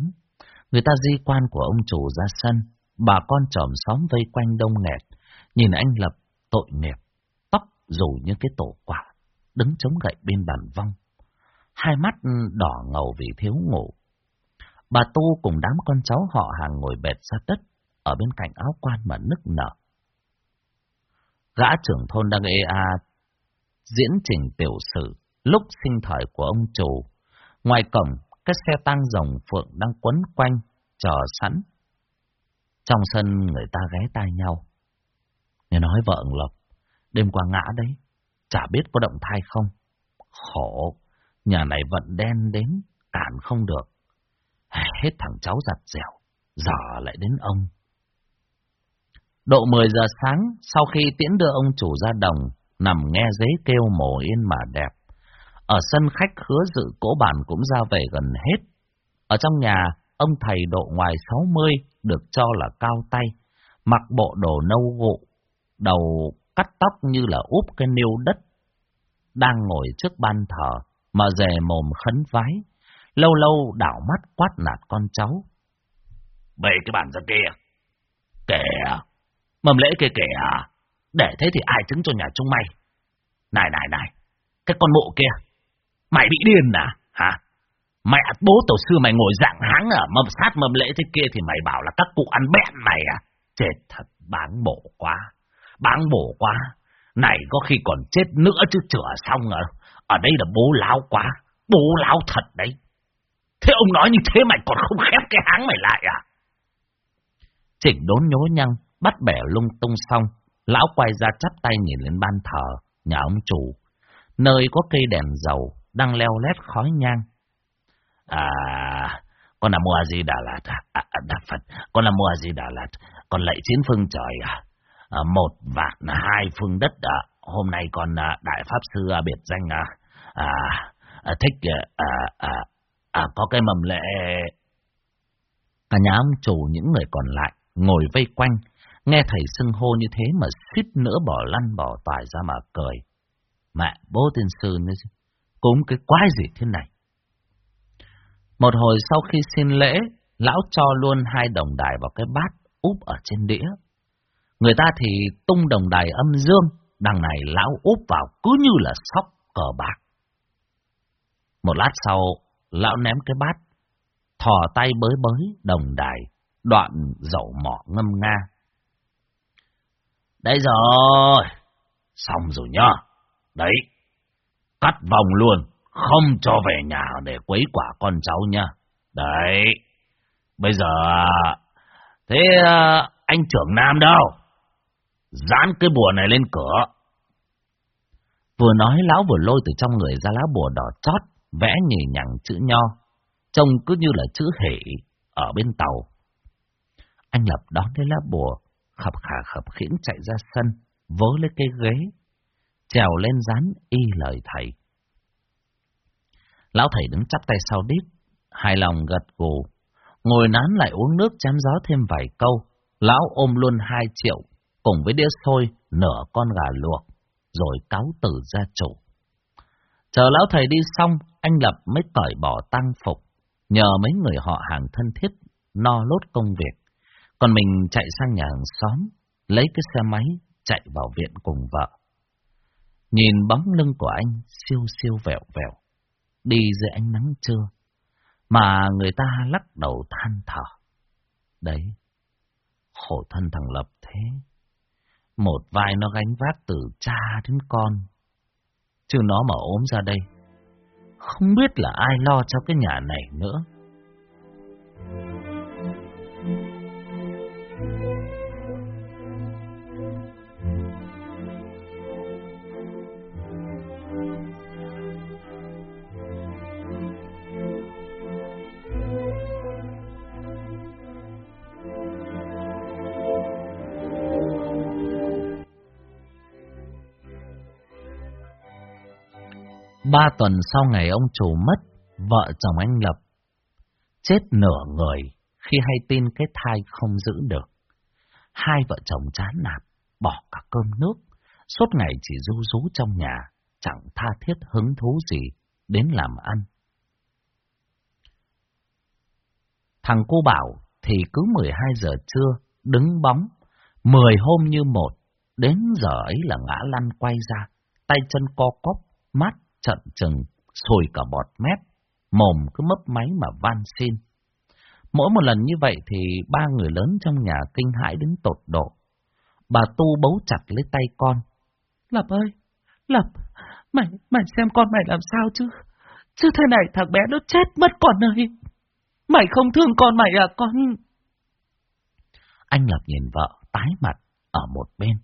người ta di quan của ông chủ ra sân, bà con chòm xóm vây quanh đông nghẹt, nhìn anh Lập tội nghiệp, tóc rủ như cái tổ quả, đứng chống gậy bên bàn vong. Hai mắt đỏ ngầu vì thiếu ngủ. Bà Tu cùng đám con cháu họ hàng ngồi bệt ra đất, ở bên cạnh áo quan mà nức nở. Gã trưởng thôn đang ê a diễn trình tiểu sử lúc sinh thời của ông chủ. Ngoài cổng cái xe tăng rồng phượng đang quấn quanh, chờ sẵn. Trong sân người ta ghé tai nhau. Nghe nói vợ ông Lộc, đêm qua ngã đấy, chả biết có động thai không. Khổ, nhà này vận đen đến, cản không được. Hết thằng cháu giặt dẻo, giờ lại đến ông. Độ 10 giờ sáng, sau khi tiễn đưa ông chủ ra đồng, nằm nghe giấy kêu mồ yên mà đẹp. Ở sân khách hứa dự cỗ bàn cũng ra về gần hết. Ở trong nhà, ông thầy độ ngoài 60 được cho là cao tay, mặc bộ đồ nâu gụ, đầu cắt tóc như là úp cái niêu đất. Đang ngồi trước ban thờ, mà dè mồm khấn vái, lâu lâu đảo mắt quát nạt con cháu. Bày cái bàn ra kia. Kẻ, à? mầm lễ kia kẻ à? Để thế thì ai chứng cho nhà chúng mày? Này này này, cái con mụ kia, Mày bị điên à? Hả? Mẹ bố tổ sư mày ngồi dạng háng ở mâm sát mâm lễ thế kia thì mày bảo là các cụ ăn bẹn mày à? Chết thật, bán bổ quá. Bán bổ quá. Này có khi còn chết nữa chứ chữa xong rồi. Ở đây là bố láo quá. Bố láo thật đấy. Thế ông nói như thế mày còn không khép cái háng mày lại à? Chỉnh đốn nhố nhăng, bắt bẻ lung tung xong. Lão quay ra chắp tay nhìn lên ban thờ, nhà ông chủ. Nơi có cây đèn dầu, đang leo lét khói nhang. À, con là mua gì Đà Lạt à? à, à Đà Phật, con là mua gì Đà Lạt, con lạy chín phương trời à? à một vạn hai phương đất à? Hôm nay con à, đại pháp sư à, biệt danh à, à, à thích à, à, à, à có cái mầm lệ. Cả nhà ông chủ những người còn lại ngồi vây quanh, nghe thầy xưng hô như thế mà suýt nữa bỏ lăn bỏ tải ra mà cười. Mẹ, bố tiên sư nữa chứ cúng cái quái gì thế này. Một hồi sau khi xin lễ, lão cho luôn hai đồng đài vào cái bát úp ở trên đĩa. Người ta thì tung đồng đài âm dương, đằng này lão úp vào cứ như là sóc cờ bạc. Một lát sau, lão ném cái bát, thò tay bới bới đồng đài, đoạn dậu mỏ ngâm nga. Đấy rồi. Xong rồi nhá. Đấy. Cắt vòng luôn. Không cho về nhà để quấy quả con cháu nha. Đấy. Bây giờ... Thế à, anh trưởng Nam đâu? Dán cái bùa này lên cửa. Vừa nói lão vừa lôi từ trong người ra lá bùa đỏ chót, vẽ nhì nhằng chữ nho. Trông cứ như là chữ hỷ ở bên tàu. Anh Lập đón lấy lá bùa, khập khả khập khiễng chạy ra sân, vớ lấy cái ghế, trèo lên dán y lời thầy. Lão thầy đứng chắp tay sau đít, hài lòng gật gù, ngồi nán lại uống nước chém gió thêm vài câu. Lão ôm luôn hai triệu, cùng với đĩa xôi, nửa con gà luộc, rồi cáo từ ra chủ. Chờ lão thầy đi xong, anh Lập mới cởi bỏ tăng phục, nhờ mấy người họ hàng thân thiết, no lốt công việc. Còn mình chạy sang nhà hàng xóm, lấy cái xe máy, chạy vào viện cùng vợ. Nhìn bóng lưng của anh siêu siêu vẹo vẹo, đi dưới ánh nắng trưa, mà người ta lắc đầu than thở. Đấy, khổ thân thằng Lập thế. Một vai nó gánh vác từ cha đến con. Chứ nó mà ốm ra đây, không biết là ai lo cho cái nhà này nữa. Ba tuần sau ngày ông chủ mất, vợ chồng anh Lập chết nửa người khi hay tin cái thai không giữ được. Hai vợ chồng chán nạp, bỏ cả cơm nước, suốt ngày chỉ ru rú trong nhà, chẳng tha thiết hứng thú gì đến làm ăn. Thằng cô bảo thì cứ 12 giờ trưa, đứng bóng, 10 hôm như một, đến giờ ấy là ngã lăn quay ra, tay chân co cóp, mắt trận chừng, sùi cả bọt mép, mồm cứ mấp máy mà van xin. Mỗi một lần như vậy thì ba người lớn trong nhà kinh hãi đến tột độ. Bà Tu bấu chặt lấy tay con. Lập ơi, Lập, mày, mày xem con mày làm sao chứ? Chứ thế này thằng bé nó chết mất con ơi. Mày không thương con mày à con? Anh Lập nhìn vợ, tái mặt, ở một bên.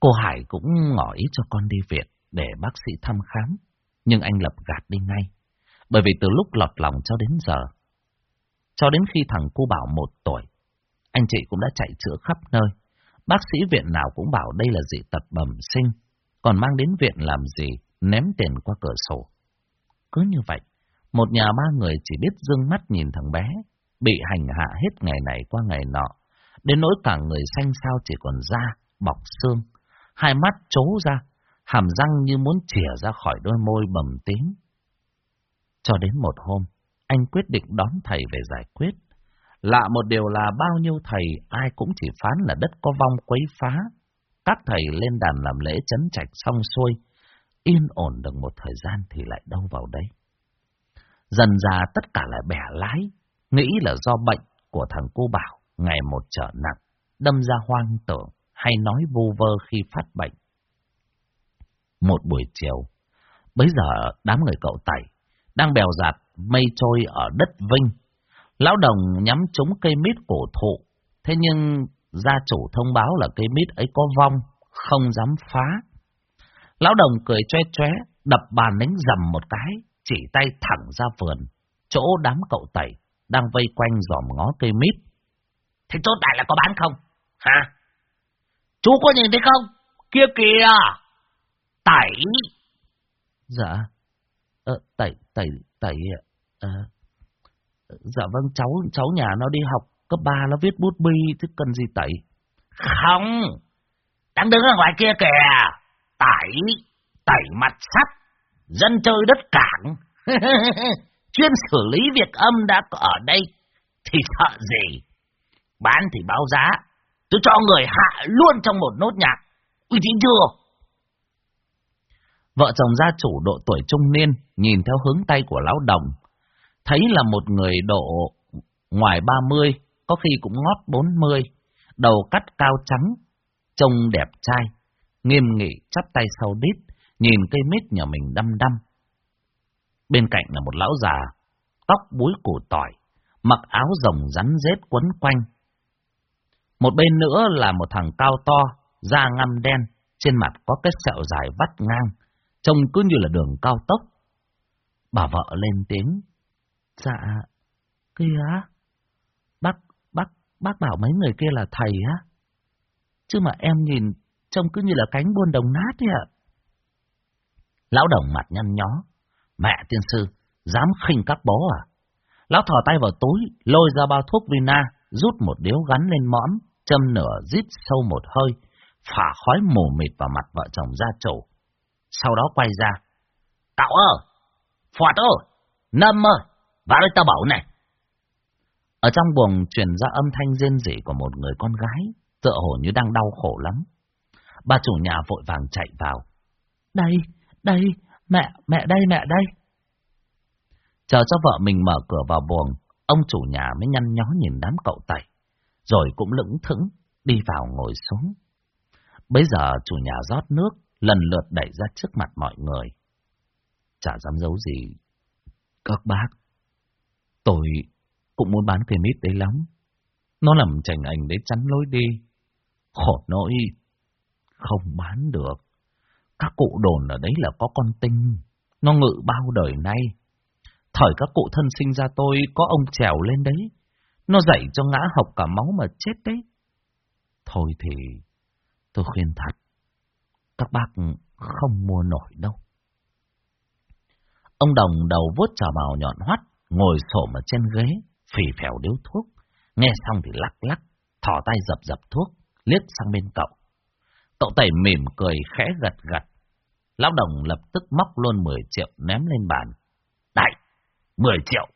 Cô Hải cũng ngỏ ý cho con đi viện để bác sĩ thăm khám nhưng anh Lập gạt đi ngay. Bởi vì từ lúc lọt lòng cho đến giờ, cho đến khi thằng cô bảo một tuổi, anh chị cũng đã chạy chữa khắp nơi. Bác sĩ viện nào cũng bảo đây là dị tật bẩm sinh, còn mang đến viện làm gì, ném tiền qua cửa sổ. Cứ như vậy, một nhà ba người chỉ biết dương mắt nhìn thằng bé, bị hành hạ hết ngày này qua ngày nọ, đến nỗi cả người xanh sao chỉ còn da, bọc xương, hai mắt trố ra, hàm răng như muốn chìa ra khỏi đôi môi bầm tím. Cho đến một hôm, anh quyết định đón thầy về giải quyết. Lạ một điều là bao nhiêu thầy ai cũng chỉ phán là đất có vong quấy phá. Các thầy lên đàn làm lễ chấn trạch xong xuôi, yên ổn được một thời gian thì lại đâu vào đấy. Dần ra tất cả lại bẻ lái, nghĩ là do bệnh của thằng cô Bảo ngày một trở nặng, đâm ra hoang tưởng hay nói vu vơ khi phát bệnh. Một buổi chiều, bấy giờ đám người cậu Tẩy đang bèo dạt mây trôi ở đất Vinh. Lão Đồng nhắm trúng cây mít cổ thụ, thế nhưng gia chủ thông báo là cây mít ấy có vong, không dám phá. Lão Đồng cười choe choé, đập bàn đánh dầm một cái, chỉ tay thẳng ra vườn, chỗ đám cậu Tẩy đang vây quanh dòm ngó cây mít. Thế chỗ này là có bán không? Hả? Chú có nhìn thấy không? Kia kìa! Tẩy. Dạ. Ờ, tẩy, tẩy, tẩy. Ờ, dạ vâng, cháu cháu nhà nó đi học cấp 3 nó viết bút bi, chứ cần gì tẩy. Không. Đang đứng ở ngoài kia kìa. Tẩy, tẩy mặt sắt. Dân chơi đất cảng. Chuyên xử lý việc âm đã ở đây. Thì sợ gì? Bán thì báo giá. Tôi cho người hạ luôn trong một nốt nhạc. Uy tín chưa? Vợ chồng gia chủ độ tuổi trung niên nhìn theo hướng tay của lão đồng. Thấy là một người độ ngoài 30, có khi cũng ngót 40, đầu cắt cao trắng, trông đẹp trai, nghiêm nghị chắp tay sau đít, nhìn cây mít nhà mình đăm đăm. Bên cạnh là một lão già, tóc búi củ tỏi, mặc áo rồng rắn rết quấn quanh. Một bên nữa là một thằng cao to, da ngăm đen, trên mặt có cái sẹo dài vắt ngang, trông cứ như là đường cao tốc. Bà vợ lên tiếng. Dạ, kia, bác, bác, bác bảo mấy người kia là thầy á. Chứ mà em nhìn trông cứ như là cánh buôn đồng nát ấy ạ. Lão đồng mặt nhăn nhó. Mẹ tiên sư, dám khinh các bố à? Lão thò tay vào túi, lôi ra bao thuốc vina, rút một điếu gắn lên mõm, châm nửa rít sâu một hơi, phả khói mù mịt vào mặt vợ chồng gia chủ. Sau đó quay ra. Cậu ơi! Phọt ơi! Nâm ơi! Vào đây tao bảo này! Ở trong buồng truyền ra âm thanh rên rỉ của một người con gái, tựa hồ như đang đau khổ lắm. Bà chủ nhà vội vàng chạy vào. Đây, đây, mẹ, mẹ đây, mẹ đây. Chờ cho vợ mình mở cửa vào buồng, ông chủ nhà mới nhăn nhó nhìn đám cậu tẩy, rồi cũng lững thững đi vào ngồi xuống. Bây giờ chủ nhà rót nước, lần lượt đẩy ra trước mặt mọi người. Chả dám giấu gì. Các bác, tôi cũng muốn bán cây mít đấy lắm. Nó làm chành ảnh để chắn lối đi. Khổ nỗi, không bán được. Các cụ đồn ở đấy là có con tinh, nó ngự bao đời nay. Thời các cụ thân sinh ra tôi có ông trèo lên đấy, nó dạy cho ngã học cả máu mà chết đấy. Thôi thì tôi khuyên thật, các bác không mua nổi đâu. Ông Đồng đầu vuốt trà màu nhọn hoắt, ngồi xổm ở trên ghế, phì phèo điếu thuốc. Nghe xong thì lắc lắc, thỏ tay dập dập thuốc, liếc sang bên cậu. Cậu tẩy mỉm cười khẽ gật gật. Lão đồng lập tức móc luôn 10 triệu ném lên bàn. Đây, 10 triệu,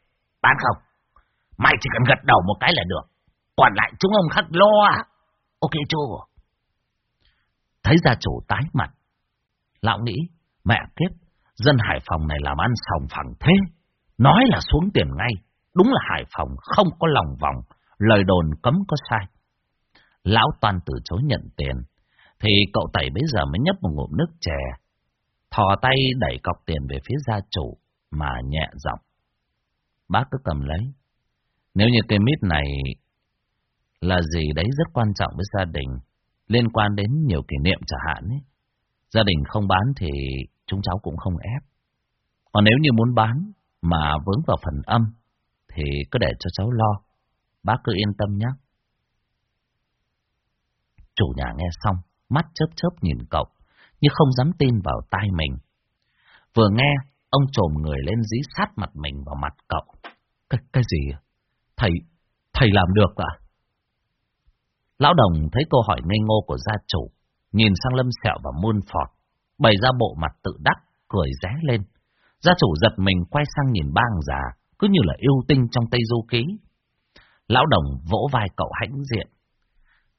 bán không? Mày chỉ cần gật đầu một cái là được. Còn lại chúng ông khắc lo à? Ok chưa? Thấy gia chủ tái mặt. Lão nghĩ, mẹ kiếp, dân Hải Phòng này làm ăn sòng phẳng thế. Nói là xuống tiền ngay. Đúng là Hải Phòng không có lòng vòng, lời đồn cấm có sai. Lão toàn từ chối nhận tiền, thì cậu Tẩy bây giờ mới nhấp một ngụm nước chè. Thò tay đẩy cọc tiền về phía gia chủ, mà nhẹ giọng. Bác cứ cầm lấy. Nếu như cây mít này là gì đấy rất quan trọng với gia đình, liên quan đến nhiều kỷ niệm chẳng hạn ấy. Gia đình không bán thì chúng cháu cũng không ép. Còn nếu như muốn bán mà vướng vào phần âm, thì cứ để cho cháu lo. Bác cứ yên tâm nhé. Chủ nhà nghe xong, mắt chớp chớp nhìn cậu, nhưng không dám tin vào tai mình. Vừa nghe, ông trồm người lên dí sát mặt mình vào mặt cậu. Cái, cái gì? Thầy, thầy làm được à? Lão đồng thấy câu hỏi ngây ngô của gia chủ, nhìn sang lâm sẹo và muôn phọt, bày ra bộ mặt tự đắc, cười ré lên. Gia chủ giật mình quay sang nhìn bang già, cứ như là yêu tinh trong Tây Du Ký. Lão đồng vỗ vai cậu hãnh diện.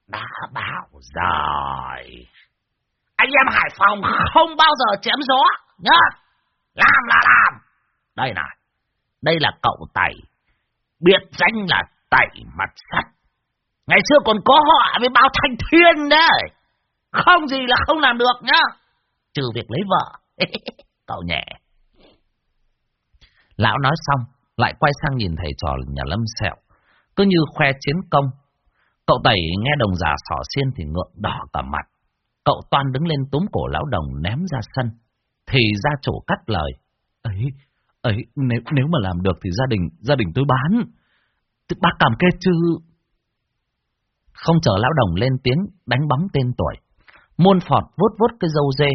Đã bảo rồi. Anh em Hải Phòng không bao giờ chém gió, nhá. Làm là làm. Đây này, đây là cậu Tẩy, biệt danh là Tẩy mặt sắt. Ngày xưa còn có họ với bao thanh thiên đấy. Không gì là không làm được nhá. Trừ việc lấy vợ. cậu nhẹ. Lão nói xong, lại quay sang nhìn thầy trò nhà lâm sẹo, cứ như khoe chiến công. Cậu tẩy nghe đồng giả sỏ xiên thì ngượng đỏ cả mặt. Cậu toan đứng lên túm cổ lão đồng ném ra sân. Thì gia chủ cắt lời. Ấy, ấy, nếu, nếu mà làm được thì gia đình, gia đình tôi bán. Tức bác cảm kết chứ. Không chờ lão đồng lên tiếng, đánh bóng tên tuổi. Muôn phọt vuốt vuốt cái dâu dê.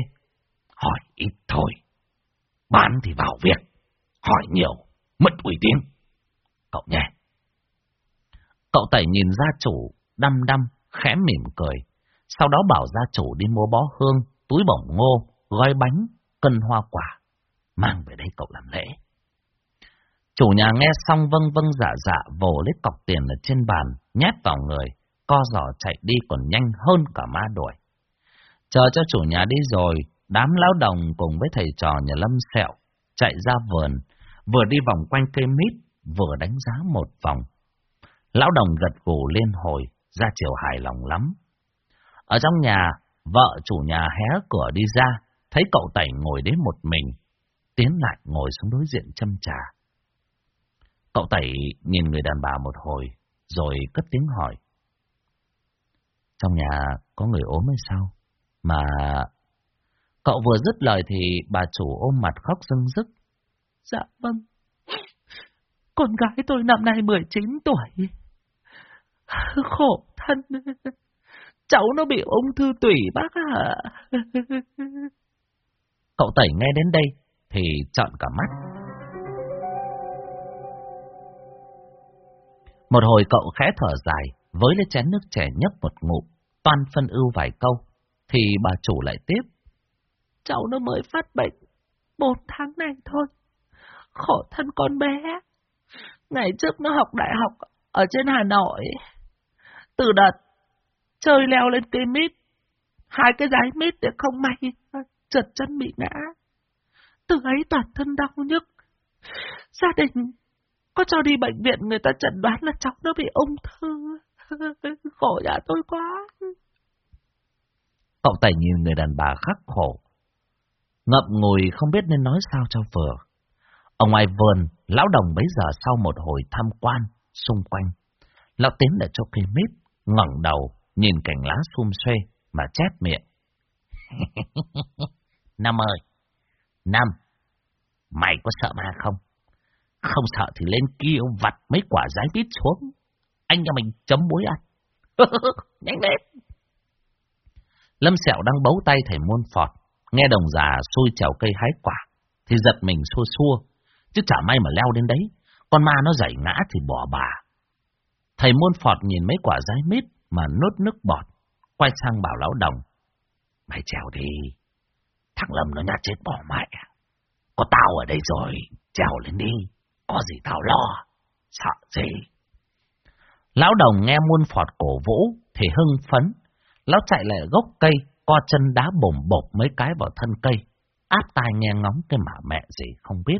Hỏi ít thôi. Bán thì vào việc. Hỏi nhiều mất uy tín. Cậu nhé. Cậu tẩy nhìn gia chủ, đăm đăm, khẽ mỉm cười. Sau đó bảo gia chủ đi mua bó hương, túi bổng ngô, gói bánh, cân hoa quả. Mang về đây cậu làm lễ. Chủ nhà nghe xong vâng vâng dạ dạ vồ lấy cọc tiền ở trên bàn, nhét vào người, co giỏ chạy đi còn nhanh hơn cả ma đuổi. Chờ cho chủ nhà đi rồi, đám lão đồng cùng với thầy trò nhà lâm sẹo, chạy ra vườn, vừa đi vòng quanh cây mít, vừa đánh giá một vòng. Lão đồng gật gù liên hồi, ra chiều hài lòng lắm. Ở trong nhà, vợ chủ nhà hé cửa đi ra, thấy cậu Tẩy ngồi đến một mình, tiến lại ngồi xuống đối diện châm trà. Cậu Tẩy nhìn người đàn bà một hồi, rồi cất tiếng hỏi. Trong nhà có người ốm hay sao? Mà... Cậu vừa dứt lời thì bà chủ ôm mặt khóc rưng rức. Dạ vâng. Con gái tôi năm nay 19 tuổi. Khổ thân. Cháu nó bị ung thư tủy bác ạ. Cậu Tẩy nghe đến đây thì trợn cả mắt. Một hồi cậu khẽ thở dài, với lấy chén nước trẻ nhấp một ngụm, toan phân ưu vài câu, thì bà chủ lại tiếp. Cháu nó mới phát bệnh, một tháng này thôi. Khổ thân con bé. Ngày trước nó học đại học ở trên Hà Nội. Từ đợt chơi leo lên cây mít, hai cái giái mít để không may trượt chân bị ngã. Từ ấy toàn thân đau nhức. Gia đình có cho đi bệnh viện người ta chẩn đoán là cháu nó bị ung thư. Khổ nhà tôi quá. Cậu Tài nhìn người đàn bà khắc khổ. Ngậm ngùi không biết nên nói sao cho vừa. Ở ngoài vườn, lão đồng bấy giờ sau một hồi tham quan, xung quanh. Lão tiến để cho cây mít, ngẩng đầu, nhìn cảnh lá xum xuê, mà chép miệng. Năm ơi! Năm! Mày có sợ ma không? Không sợ thì lên kia vặt mấy quả giái bít xuống. Anh cho mình chấm muối ăn. Nhanh lên. Lâm Sẹo đang bấu tay thầy môn phọt. Nghe đồng già xôi trèo cây hái quả. Thì giật mình xua xua. Chứ chả may mà leo đến đấy. Con ma nó giải ngã thì bỏ bà. Thầy môn phọt nhìn mấy quả dái mít mà nốt nước bọt. Quay sang bảo lão đồng. Mày trèo đi. Thằng Lâm nó nhát chết bỏ mẹ. Có tao ở đây rồi. Trèo lên đi. Có gì tao lo, sợ gì? Lão đồng nghe muôn phọt cổ vũ thì hưng phấn. Lão chạy lại gốc cây, co chân đá bổng bột mấy cái vào thân cây. Áp tai nghe ngóng cái mả mẹ gì không biết.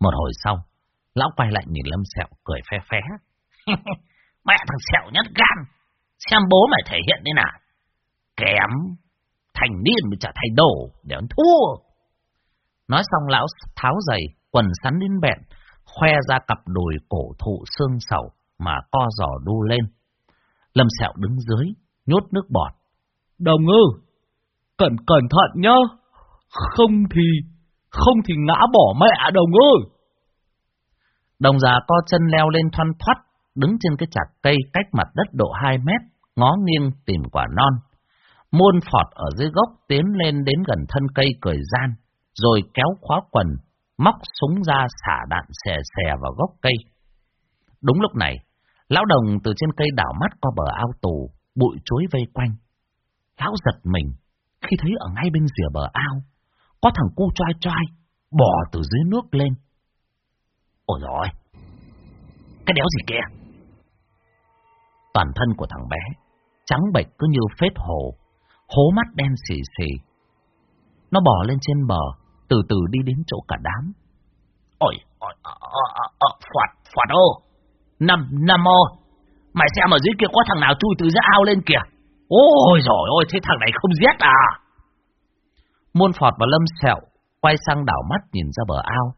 Một hồi sau, lão quay lại nhìn Lâm Sẹo cười phe phé. mẹ thằng Sẹo nhất gan, xem bố mày thể hiện thế nào. Kém, thành niên mới trở thành đồ để ăn thua. Nói xong lão tháo giày, quần sắn đến bẹn, khoe ra cặp đùi cổ thụ xương sầu mà co giò đu lên. Lâm Sẹo đứng dưới, nhốt nước bọt. Đồng ư, cẩn cẩn thận nhá, không thì, không thì ngã bỏ mẹ đồng ư. Đồng già co chân leo lên thoăn thoắt, đứng trên cái chạc cây cách mặt đất độ 2 mét, ngó nghiêng tìm quả non. Môn phọt ở dưới gốc tiến lên đến gần thân cây cười gian, rồi kéo khóa quần, móc súng ra xả đạn xè xè vào gốc cây. Đúng lúc này, lão đồng từ trên cây đảo mắt qua bờ ao tù, bụi chuối vây quanh. Lão giật mình khi thấy ở ngay bên rìa bờ ao, có thằng cu trai trai bò từ dưới nước lên. Ôi rồi, cái đéo gì kia? Toàn thân của thằng bé, trắng bệch cứ như phết hồ, hố mắt đen xì xì. Nó bò lên trên bờ, từ từ đi đến chỗ cả đám. Ôi, ôi, Phật, Phật ô, Nam, Nam o mày xem ở dưới kia có thằng nào chui từ dưới ao lên kìa. Ôi rồi ôi, thế thằng này không giết à? Môn Phọt và Lâm Sẹo quay sang đảo mắt nhìn ra bờ ao.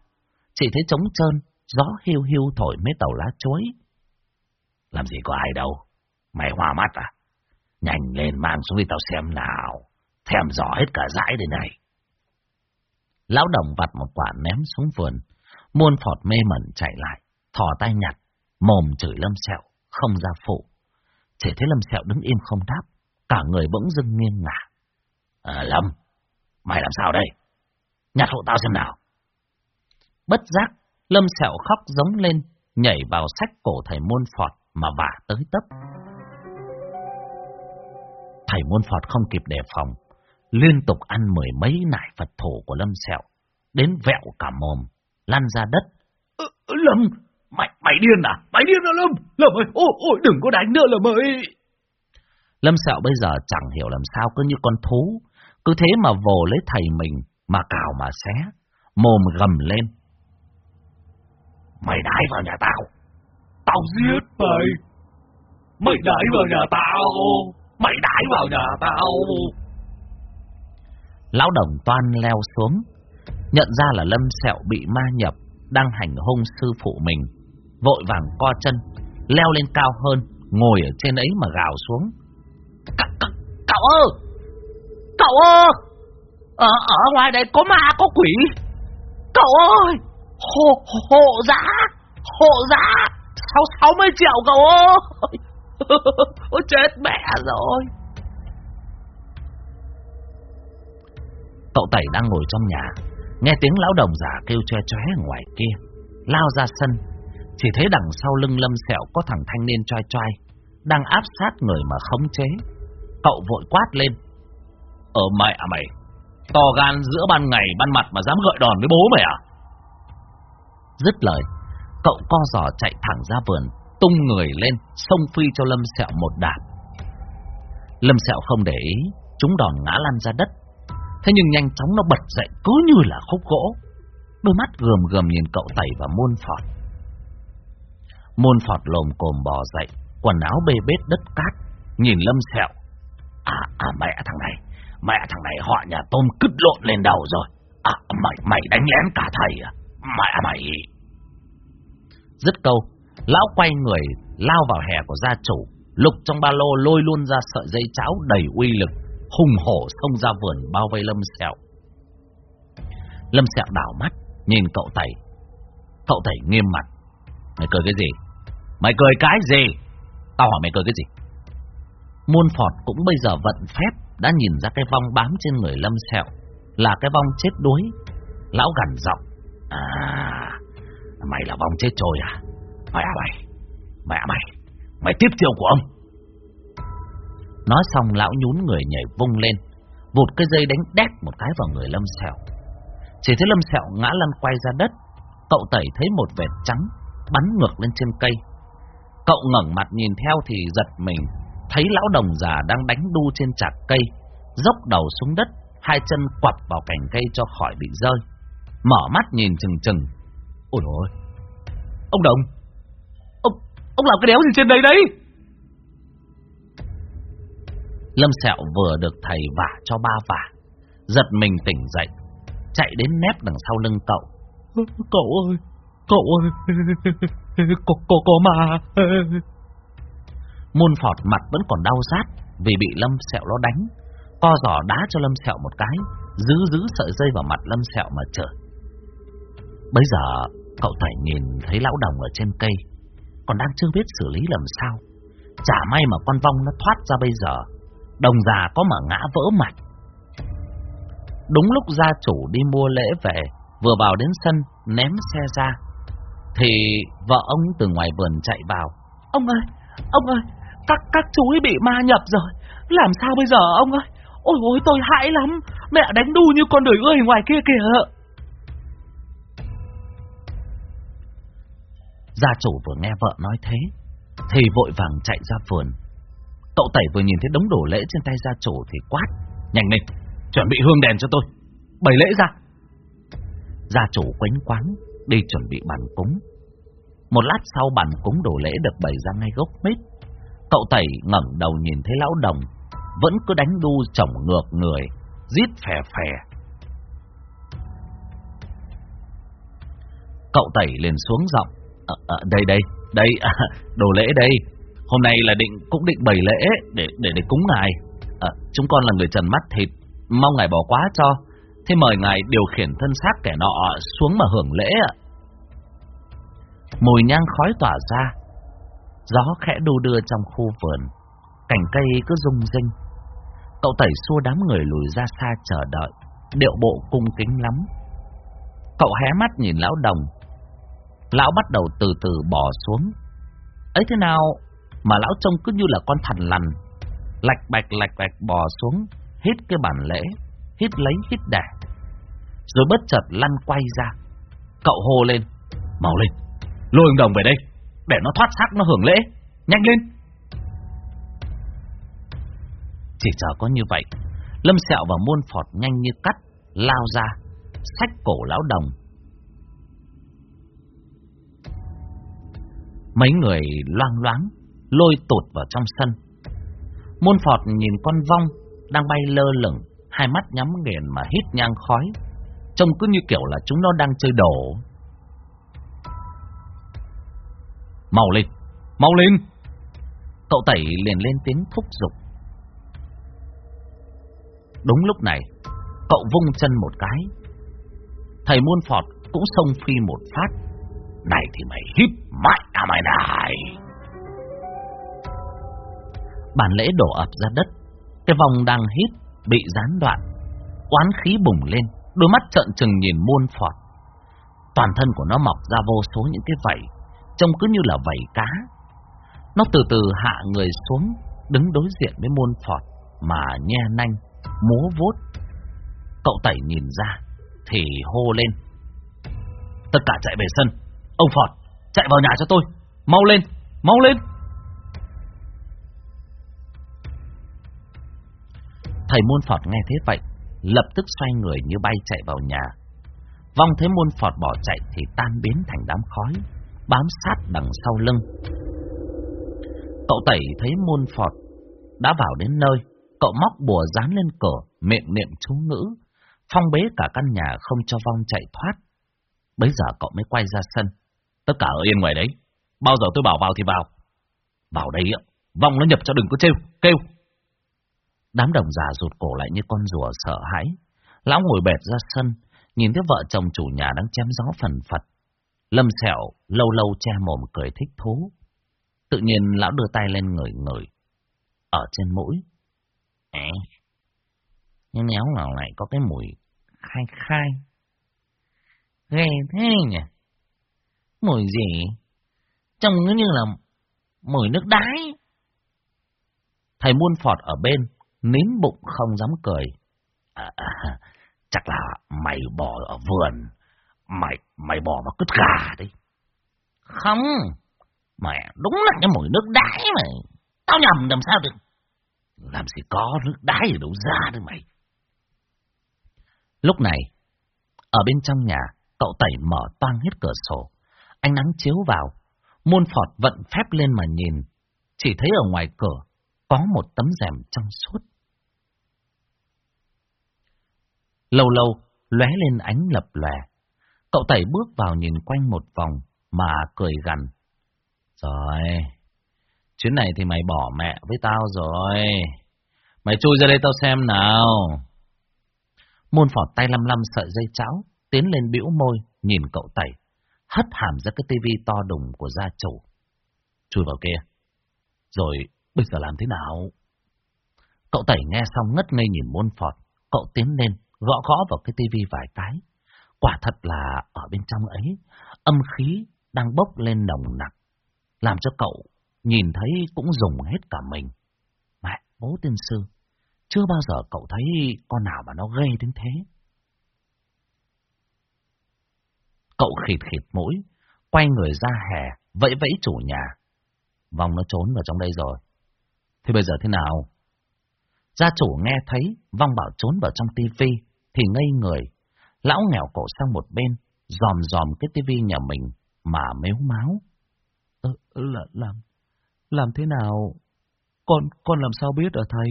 Chỉ thấy trống trơn, gió hiu hiu thổi mấy tàu lá chuối. Làm gì có ai đâu, mày hoa mắt à? Nhanh lên mang xuống đi tao xem nào, thèm rõ hết cả dãi đây này. Lão đồng vặt một quả ném xuống vườn. Muôn phọt mê mẩn chạy lại, thò tay nhặt, mồm chửi lâm sẹo, không ra phụ. Chỉ thấy lâm sẹo đứng im không đáp, cả người bỗng dưng nghiêng ngả. À, Lâm, mày làm sao đây? Nhặt hộ tao xem nào. Bất giác, lâm sẹo khóc giống lên, nhảy vào sách cổ thầy môn phọt mà vả tới tấp. Thầy môn phọt không kịp đề phòng, liên tục ăn mười mấy nải Phật thổ của Lâm Sẹo, đến vẹo cả mồm, lăn ra đất. Ừ, Lâm, mày, mày điên à? Mày điên à Lâm? Lâm ơi, ôi, ôi, đừng có đánh nữa Lâm ơi. Lâm Sẹo bây giờ chẳng hiểu làm sao cứ như con thú, cứ thế mà vồ lấy thầy mình mà cào mà xé, mồm gầm lên. Mày đái vào nhà tao, tao giết mày. Mày đái vào nhà tao, Mày đãi vào nhà tao. Lão đồng toan leo xuống, nhận ra là Lâm Sẹo bị ma nhập, đang hành hung sư phụ mình. Vội vàng co chân, leo lên cao hơn, ngồi ở trên ấy mà gào xuống. Cậu ơi! Cậu ơi! Ở, ở ngoài đây có ma có quỷ! Cậu ơi! Hộ, hộ giá! Hộ giá! Sáu, sáu mươi triệu cậu ơi! Ôi chết mẹ rồi! Cậu Tẩy đang ngồi trong nhà, nghe tiếng lão đồng giả kêu choe choé ở ngoài kia, lao ra sân, chỉ thấy đằng sau lưng Lâm Sẹo có thằng thanh niên trai trai đang áp sát người mà khống chế. Cậu vội quát lên. Ở mẹ mày, to gan giữa ban ngày ban mặt mà dám gợi đòn với bố mày à? Dứt lời, cậu co giò chạy thẳng ra vườn, tung người lên, xông phi cho Lâm Sẹo một đạp. Lâm Sẹo không để ý, chúng đòn ngã lăn ra đất. Thế nhưng nhanh chóng nó bật dậy cứ như là khúc gỗ. Đôi mắt gườm gườm nhìn cậu Tẩy và muôn phọt môn phọt lồm cồm bò dậy, quần áo bê bết đất cát, nhìn Lâm Sẹo. À, à mẹ thằng này, mẹ thằng này họ nhà tôm cứt lộn lên đầu rồi. À, mày, mày đánh lén cả thầy à? Mẹ mày... Dứt câu, lão quay người, lao vào hè của gia chủ, lục trong ba lô lôi luôn ra sợi dây cháo đầy uy lực, hùng hổ xông ra vườn bao vây Lâm Sẹo. Lâm Sẹo đảo mắt, nhìn cậu Tẩy. Cậu Tẩy nghiêm mặt. Mày cười cái gì? Mày cười cái gì? Tao hỏi mày cười cái gì? Muôn Phọt cũng bây giờ vận phép đã nhìn ra cái vong bám trên người Lâm Sẹo là cái vong chết đuối. Lão gằn giọng. À, mày là vong chết trôi à? Mày à mày, mẹ à mày, mày tiếp chiêu của ông. Nói xong lão nhún người nhảy vung lên, vụt cái dây đánh đét một cái vào người Lâm Sẹo. Chỉ thấy Lâm Sẹo ngã lăn quay ra đất, cậu tẩy thấy một vệt trắng bắn ngược lên trên cây. Cậu ngẩng mặt nhìn theo thì giật mình, thấy lão đồng già đang đánh đu trên chạc cây, dốc đầu xuống đất, hai chân quặp vào cành cây cho khỏi bị rơi. Mở mắt nhìn chừng chừng. Ôi ôi, ông đồng, ông, ông làm cái đéo gì trên đây đấy? Lâm Sẹo vừa được thầy vả cho ba vả, giật mình tỉnh dậy, chạy đến nép đằng sau lưng cậu. Cậu ơi, cậu ơi, có, có, có mà. Môn phọt mặt vẫn còn đau rát vì bị Lâm Sẹo nó đánh. Co giỏ đá cho Lâm Sẹo một cái, giữ giữ sợi dây vào mặt Lâm Sẹo mà chờ. Bây giờ cậu thầy nhìn thấy lão đồng ở trên cây, còn đang chưa biết xử lý làm sao. Chả may mà con vong nó thoát ra bây giờ, đồng già có mà ngã vỡ mặt. Đúng lúc gia chủ đi mua lễ về, vừa vào đến sân ném xe ra, thì vợ ông từ ngoài vườn chạy vào. Ông ơi, ông ơi, các các chú ấy bị ma nhập rồi, làm sao bây giờ ông ơi? Ôi ôi tôi hãi lắm, mẹ đánh đu như con đuổi ơi ngoài kia kìa. Gia chủ vừa nghe vợ nói thế, thì vội vàng chạy ra vườn. Cậu tẩy vừa nhìn thấy đống đổ lễ trên tay gia chủ thì quát, nhanh lên, chuẩn bị hương đèn cho tôi, bày lễ ra. Gia chủ quánh quáng, đi chuẩn bị bàn cúng. Một lát sau bàn cúng đổ lễ được bày ra ngay gốc mít. Cậu tẩy ngẩng đầu nhìn thấy lão đồng, vẫn cứ đánh đu chồng ngược người, giết phè phè. Cậu tẩy liền xuống giọng, à, à, đây đây, đây, à, đồ lễ đây. Hôm nay là định cũng định bày lễ để để để cúng ngài. À, chúng con là người trần mắt thịt, mong ngài bỏ quá cho. Thế mời ngài điều khiển thân xác kẻ nọ xuống mà hưởng lễ ạ. Mùi nhang khói tỏa ra, gió khẽ đu đưa trong khu vườn, cành cây cứ rung rinh. Cậu tẩy xua đám người lùi ra xa chờ đợi, điệu bộ cung kính lắm. Cậu hé mắt nhìn lão đồng, lão bắt đầu từ từ bỏ xuống. Ấy thế nào mà lão trông cứ như là con thằn lằn, lạch bạch lạch bạch bò xuống, hít cái bản lễ, hít lấy hít đẻ. Rồi bất chợt lăn quay ra. Cậu hô lên, mau lên, lôi ông đồng về đây, để nó thoát xác nó hưởng lễ, nhanh lên. Chỉ chờ có như vậy, Lâm Sẹo và Muôn Phọt nhanh như cắt, lao ra, sách cổ lão đồng. Mấy người loang loáng, lôi tụt vào trong sân. Môn Phọt nhìn con vong đang bay lơ lửng, hai mắt nhắm nghiền mà hít nhang khói. Trông cứ như kiểu là chúng nó đang chơi đổ. Mau lên, mau lên. Cậu tẩy liền lên tiếng thúc giục. Đúng lúc này, cậu vung chân một cái. Thầy muôn phọt cũng xông phi một phát. Này thì mày hít mãi à mày này. Bản lễ đổ ập ra đất. Cái vòng đang hít, bị gián đoạn. Oán khí bùng lên, đôi mắt trợn trừng nhìn muôn phọt. Toàn thân của nó mọc ra vô số những cái vảy, trông cứ như là vảy cá. Nó từ từ hạ người xuống, đứng đối diện với muôn phọt, mà nhe nanh, múa vốt. Cậu tẩy nhìn ra, thì hô lên. Tất cả chạy về sân. Ông Phọt, chạy vào nhà cho tôi. Mau lên, mau lên. Thầy Môn Phọt nghe thế vậy, lập tức xoay người như bay chạy vào nhà. Vong thấy Môn Phọt bỏ chạy thì tan biến thành đám khói, bám sát đằng sau lưng. Cậu Tẩy thấy Môn Phọt đã vào đến nơi, cậu móc bùa dán lên cửa, miệng niệm chú ngữ, phong bế cả căn nhà không cho Vong chạy thoát. Bây giờ cậu mới quay ra sân. Tất cả ở yên ngoài đấy. Bao giờ tôi bảo vào thì vào. Vào đây ạ. Vong nó nhập cho đừng có trêu, kêu. Đám đồng già rụt cổ lại như con rùa sợ hãi. Lão ngồi bệt ra sân, nhìn thấy vợ chồng chủ nhà đang chém gió phần phật. Lâm sẹo lâu lâu che mồm cười thích thú. Tự nhiên lão đưa tay lên ngửi ngửi. Ở trên mũi. Ê, nhưng nhéo nào lại có cái mùi khai khai. Ghê thế nhỉ? Mùi gì? Trông nó như là mùi nước đái. Thầy muôn phọt ở bên, nín bụng không dám cười. À, à, chắc là mày bỏ ở vườn, mày mày bỏ vào cứt gà đi. Không, mẹ đúng là cái mùi nước đáy mày. Tao nhầm làm sao được. Làm gì có nước đái ở đâu ra đấy mày. Lúc này, ở bên trong nhà, cậu tẩy mở toang hết cửa sổ. Ánh nắng chiếu vào, muôn phọt vận phép lên mà nhìn. Chỉ thấy ở ngoài cửa có một tấm rèm trong suốt. Lâu lâu, lóe lên ánh lập lòe. Cậu tẩy bước vào nhìn quanh một vòng mà cười gằn. Rồi, chuyến này thì mày bỏ mẹ với tao rồi. Mày chui ra đây tao xem nào. Môn phọt tay lăm lăm sợi dây cháo, tiến lên bĩu môi, nhìn cậu tẩy, hất hàm ra cái tivi to đùng của gia chủ. Chui vào kia. Rồi, bây giờ làm thế nào? Cậu tẩy nghe xong ngất ngây nhìn môn phọt, cậu tiến lên, gõ gõ vào cái tivi vài cái. Quả thật là ở bên trong ấy, âm khí đang bốc lên nồng nặc, làm cho cậu nhìn thấy cũng dùng hết cả mình. Mẹ, bố tiên sư, chưa bao giờ cậu thấy con nào mà nó ghê đến thế. Cậu khịt khịt mũi, quay người ra hè, vẫy vẫy chủ nhà. Vòng nó trốn vào trong đây rồi. Thế bây giờ thế nào? Gia chủ nghe thấy Vong bảo trốn vào trong tivi thì ngây người. Lão nghèo cổ sang một bên, dòm dòm cái tivi nhà mình mà mếu máu. Ờ, là, làm, làm thế nào? Con, con làm sao biết ở thầy?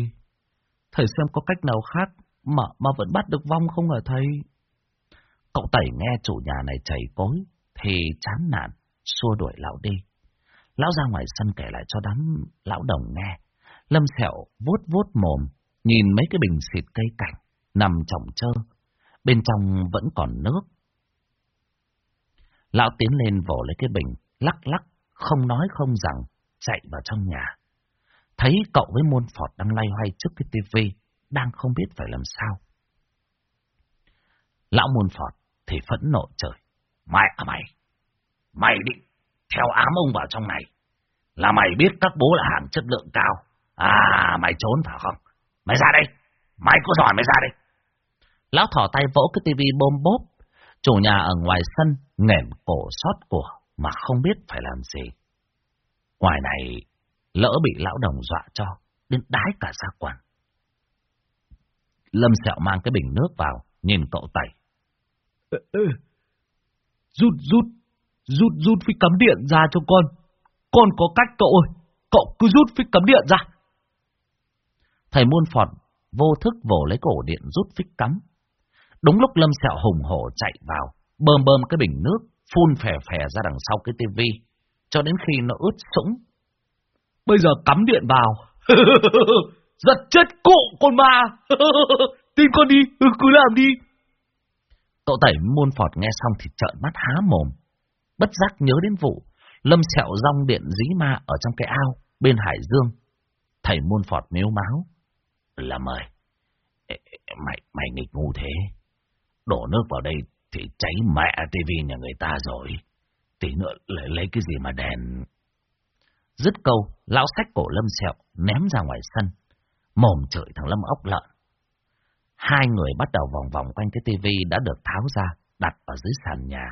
Thầy xem có cách nào khác mà, mà vẫn bắt được vong không hả thầy? Cậu Tẩy nghe chủ nhà này chảy cối, thì chán nản, xua đuổi lão đi. Lão ra ngoài sân kể lại cho đám lão đồng nghe. Lâm Sẹo vuốt vuốt mồm, nhìn mấy cái bình xịt cây cảnh, nằm trồng trơ. Bên trong vẫn còn nước. Lão tiến lên vỗ lấy cái bình, lắc lắc, không nói không rằng, chạy vào trong nhà. Thấy cậu với môn phọt đang lay hoay trước cái tivi, đang không biết phải làm sao. Lão môn phọt thì phẫn nộ trời. Mày à mày, mày định theo ám ông vào trong này, là mày biết các bố là hàng chất lượng cao. À, mày trốn phải không? Mày ra đây, mày có giỏi mày ra đây. Lão thỏ tay vỗ cái tivi bôm bốp, chủ nhà ở ngoài sân nghển cổ xót của mà không biết phải làm gì. Ngoài này, lỡ bị lão đồng dọa cho, đến đái cả ra quần. Lâm sẹo mang cái bình nước vào, nhìn cậu tẩy. Ê, ê. Rút, rút, rút, rút phích cắm điện ra cho con. Con có cách cậu ơi, cậu cứ rút phích cắm điện ra. Thầy muôn phọt vô thức vồ lấy cổ điện rút phích cắm. Đúng lúc Lâm Sẹo hùng hổ chạy vào, bơm bơm cái bình nước, phun phè phè ra đằng sau cái tivi, cho đến khi nó ướt sũng. Bây giờ cắm điện vào. Giật chết cụ con ma. Tin con đi, ừ, cứ làm đi. Cậu tẩy môn phọt nghe xong thì trợn mắt há mồm. Bất giác nhớ đến vụ, Lâm Sẹo rong điện dí ma ở trong cái ao bên Hải Dương. Thầy môn phọt mếu máu. Là mời. Mày, mày nghịch ngu thế. Đổ nước vào đây thì cháy mẹ tivi nhà người ta rồi. Tí nữa lấy, lấy cái gì mà đèn. Dứt câu, lão sách cổ Lâm Sẹo ném ra ngoài sân. Mồm chửi thằng Lâm ốc lợn. Hai người bắt đầu vòng vòng quanh cái tivi đã được tháo ra, đặt ở dưới sàn nhà.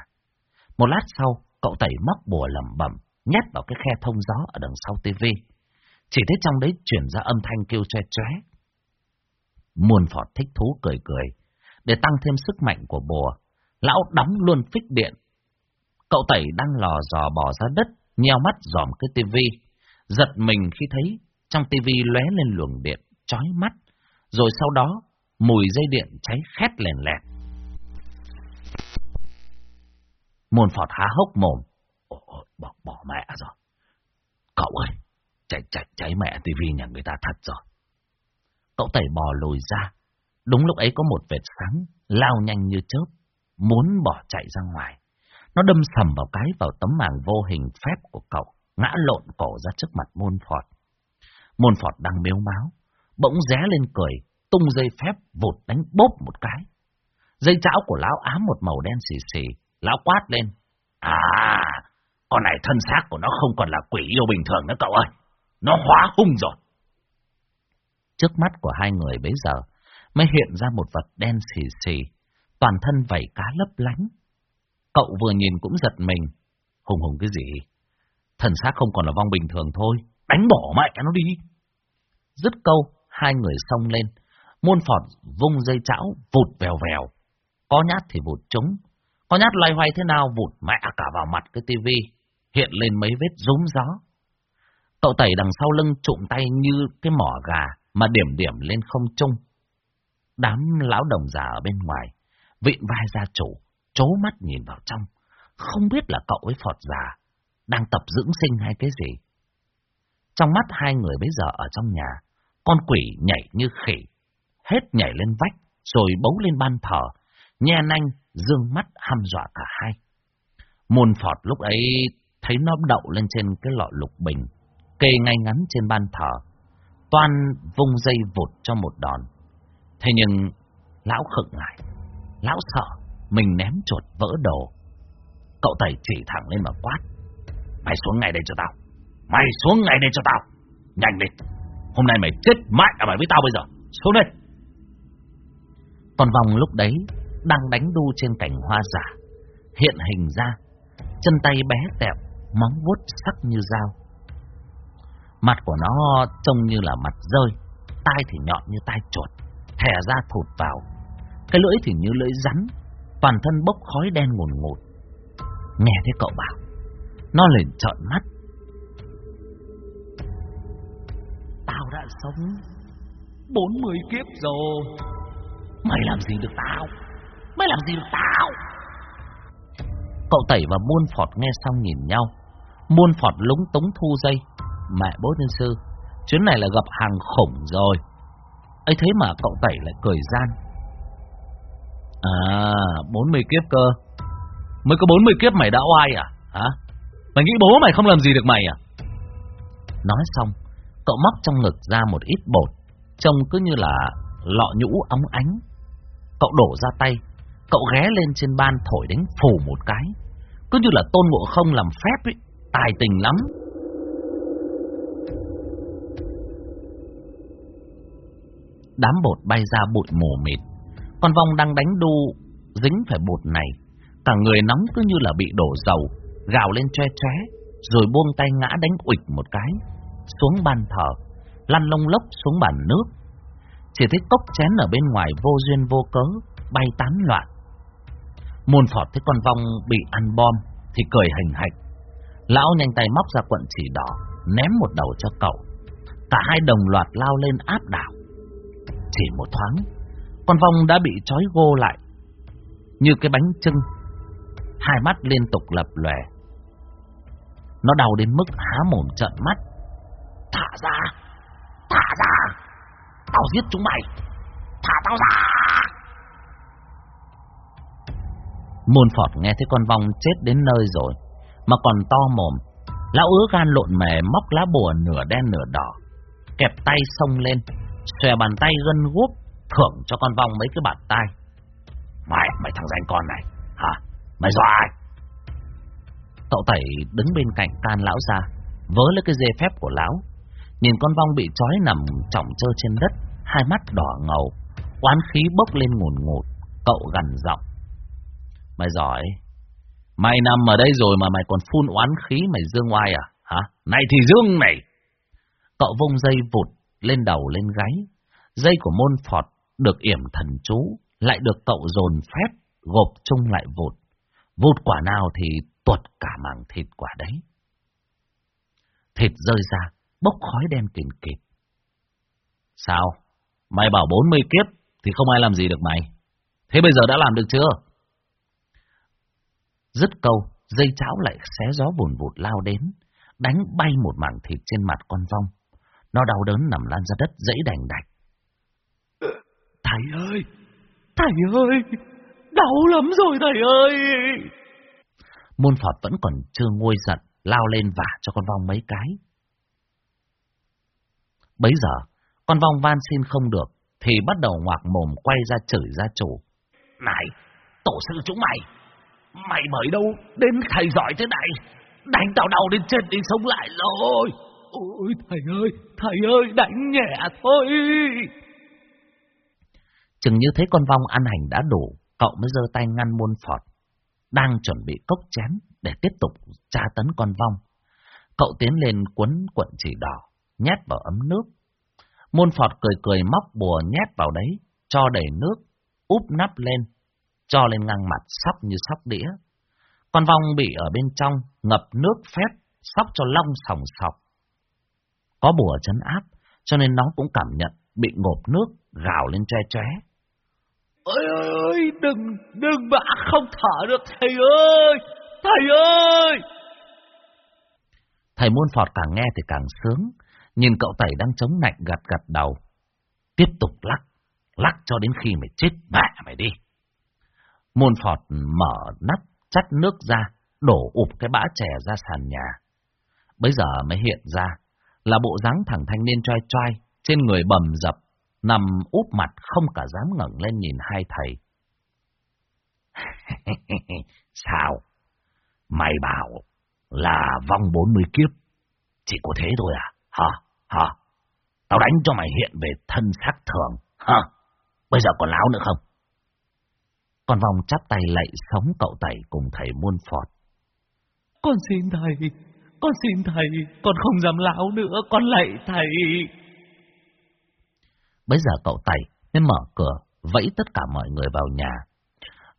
Một lát sau, cậu tẩy móc bùa lẩm bẩm, nhét vào cái khe thông gió ở đằng sau tivi. Chỉ thấy trong đấy chuyển ra âm thanh kêu tre tre. Muôn phọt thích thú cười cười. Để tăng thêm sức mạnh của bùa, lão đóng luôn phích điện. Cậu tẩy đang lò dò bò ra đất, nheo mắt dòm cái tivi. Giật mình khi thấy trong tivi lóe lên luồng điện, chói mắt. Rồi sau đó, mùi dây điện cháy khét lèn lẹt. Môn phọt há hốc mồm. Ôi, bỏ, bỏ mẹ rồi. Cậu ơi, cháy, cháy, cháy mẹ tivi nhà người ta thật rồi. Cậu tẩy bò lùi ra. Đúng lúc ấy có một vệt sáng, lao nhanh như chớp, muốn bỏ chạy ra ngoài. Nó đâm sầm vào cái vào tấm màng vô hình phép của cậu, ngã lộn cổ ra trước mặt môn phọt. Môn phọt đang miếu máu, bỗng ré lên cười, tung dây phép vụt đánh bốp một cái. Dây chảo của lão ám một màu đen xì xì, lão quát lên. À, con này thân xác của nó không còn là quỷ yêu bình thường nữa cậu ơi. Nó hóa hung rồi. Trước mắt của hai người bấy giờ mới hiện ra một vật đen xì xì, toàn thân vảy cá lấp lánh. Cậu vừa nhìn cũng giật mình. Hùng hùng cái gì? Thần xác không còn là vong bình thường thôi. Đánh bỏ mẹ nó đi. Dứt câu, hai người xông lên. Muôn phọt vung dây chảo, vụt vèo vèo. Có nhát thì vụt trúng. Có nhát loay hoay thế nào vụt mẹ cả vào mặt cái tivi. Hiện lên mấy vết rúm gió. Cậu tẩy đằng sau lưng trụm tay như cái mỏ gà mà điểm điểm lên không trung. Đám lão đồng già ở bên ngoài, vịn vai gia chủ, chố mắt nhìn vào trong. Không biết là cậu với Phọt già đang tập dưỡng sinh hay cái gì. Trong mắt hai người bây giờ ở trong nhà, con quỷ nhảy như khỉ, hết nhảy lên vách, rồi bấu lên ban thờ, nhe nanh, dương mắt hăm dọa cả hai. Môn Phọt lúc ấy thấy nó đậu lên trên cái lọ lục bình, kê ngay ngắn trên ban thờ. Toan vung dây vụt cho một đòn. Thế nhưng, lão khựng lại. Lão sợ, mình ném chuột vỡ đồ. Cậu tẩy chỉ thẳng lên mà quát. Mày xuống ngay đây cho tao. Mày xuống ngay đây cho tao. Nhanh đi, Hôm nay mày chết mãi ở mày với tao bây giờ. Xuống đây. Còn vòng lúc đấy, đang đánh đu trên cành hoa giả. Hiện hình ra, chân tay bé tẹo, móng vuốt sắc như dao. Mặt của nó trông như là mặt rơi, tai thì nhọn như tai chuột, thẻ ra thụt vào. Cái lưỡi thì như lưỡi rắn, toàn thân bốc khói đen ngùn ngụt. Nghe thấy cậu bảo, nó liền trợn mắt. Tao đã sống bốn mươi kiếp rồi. Mày làm gì được tao? Mày làm gì được tao? Cậu tẩy và muôn phọt nghe xong nhìn nhau. Muôn phọt lúng túng thu dây. Mẹ bố tiên sư, chuyến này là gặp hàng khủng rồi ấy thế mà cậu tẩy lại cười gian. À, 40 kiếp cơ. Mới có 40 kiếp mày đã oai à? Hả? Mày nghĩ bố mày không làm gì được mày à? Nói xong, cậu móc trong ngực ra một ít bột, trông cứ như là lọ nhũ óng ánh. Cậu đổ ra tay, cậu ghé lên trên ban thổi đánh phủ một cái. Cứ như là tôn ngộ không làm phép ấy, tài tình lắm. Đám bột bay ra bụi mù mịt. Con vong đang đánh đu, dính phải bột này. Cả người nóng cứ như là bị đổ dầu, gào lên choe choé, rồi buông tay ngã đánh ụịch một cái, xuống bàn thờ, lăn lông lốc xuống bàn nước. Chỉ thấy cốc chén ở bên ngoài vô duyên vô cớ, bay tán loạn. Môn phọt thấy con vong bị ăn bom, thì cười hình hạch. Lão nhanh tay móc ra quận chỉ đỏ, ném một đầu cho cậu. Cả hai đồng loạt lao lên áp đảo. Chỉ một thoáng, con vong đã bị trói gô lại, như cái bánh trưng, hai mắt liên tục lập lòe. Nó đau đến mức há mồm trợn mắt. Thả ra! Thả ra! Tao giết chúng mày! Thả tao ra! Môn Phọt nghe thấy con vong chết đến nơi rồi, mà còn to mồm. Lão ứa gan lộn mề móc lá bùa nửa đen nửa đỏ, kẹp tay xông lên, xòe bàn tay gân guốc, thưởng cho con vong mấy cái bạt tay. Mày, mày thằng danh con này, hả? Mày dọa ai? Cậu tẩy đứng bên cạnh can lão ra, vớ lấy cái dê phép của lão. Nhìn con vong bị trói nằm trọng trơ trên đất, hai mắt đỏ ngầu, oán khí bốc lên ngùn ngụt, cậu gằn giọng. Mày giỏi, mày nằm ở đây rồi mà mày còn phun oán khí mày dương oai à? Hả? Này thì dương này! Cậu vung dây vụt lên đầu lên gáy. Dây của môn phọt được yểm thần chú, lại được cậu dồn phép, gộp chung lại vụt. Vụt quả nào thì tuột cả mảng thịt quả đấy. Thịt rơi ra, bốc khói đen kìn kịt. Sao? Mày bảo 40 kiếp thì không ai làm gì được mày. Thế bây giờ đã làm được chưa? Dứt câu, dây cháo lại xé gió vùn vụt lao đến, đánh bay một mảng thịt trên mặt con vong. Nó đau đớn nằm lan ra đất dãy đành đạch. Thầy ơi! Thầy ơi! Đau lắm rồi thầy ơi! Môn Phật vẫn còn chưa nguôi giận, lao lên vả cho con vong mấy cái. Bấy giờ, con vong van xin không được, thì bắt đầu ngoạc mồm quay ra chửi ra chủ. Này, tổ sư chúng mày, mày bởi đâu đến thầy giỏi thế này, đánh tao đau đến chết đi sống lại rồi. Ôi thầy ơi, thầy ơi, đánh nhẹ thôi. Chừng như thấy con vong ăn hành đã đủ, cậu mới giơ tay ngăn môn phọt. đang chuẩn bị cốc chén để tiếp tục tra tấn con vong. Cậu tiến lên cuốn cuộn chỉ đỏ, nhét vào ấm nước. Môn Phọt cười cười móc bùa nhét vào đấy, cho đầy nước, úp nắp lên, cho lên ngang mặt sóc như sóc đĩa. Con vong bị ở bên trong, ngập nước phép, sóc cho long sòng sọc. Có bùa chấn áp, cho nên nó cũng cảm nhận bị ngộp nước, gào lên tre tre. Ôi ơi đừng, đừng mà không thở được thầy ơi, thầy ơi. Thầy muôn phọt càng nghe thì càng sướng, nhìn cậu tẩy đang chống nạnh gật gật đầu. Tiếp tục lắc, lắc cho đến khi mày chết mẹ mày đi. Môn phọt mở nắp, chắt nước ra, đổ ụp cái bã chè ra sàn nhà. Bây giờ mới hiện ra là bộ dáng thẳng thanh niên trai trai, trên người bầm dập, nằm úp mặt không cả dám ngẩng lên nhìn hai thầy. Sao? Mày bảo là vong bốn mươi kiếp, chỉ có thế thôi à? Hả? Hả? Tao đánh cho mày hiện về thân xác thường, hả? Bây giờ còn láo nữa không? Con vong chắp tay lạy sống cậu tẩy cùng thầy muôn phọt. Con xin thầy, con xin thầy, con không dám lão nữa, con lạy thầy. Bây giờ cậu Tẩy nên mở cửa, vẫy tất cả mọi người vào nhà.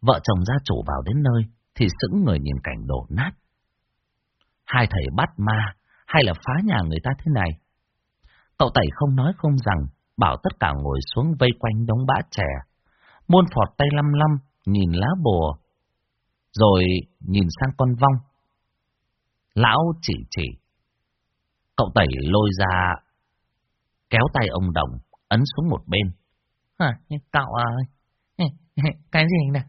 Vợ chồng gia chủ vào đến nơi, thì sững người nhìn cảnh đổ nát. Hai thầy bắt ma, hay là phá nhà người ta thế này? Cậu Tẩy không nói không rằng, bảo tất cả ngồi xuống vây quanh đống bã chè. muôn phọt tay lăm lăm, nhìn lá bùa, rồi nhìn sang con vong. Lão chỉ chỉ. Cậu Tẩy lôi ra, kéo tay ông Đồng, ấn xuống một bên. À, cậu ơi, cái gì này?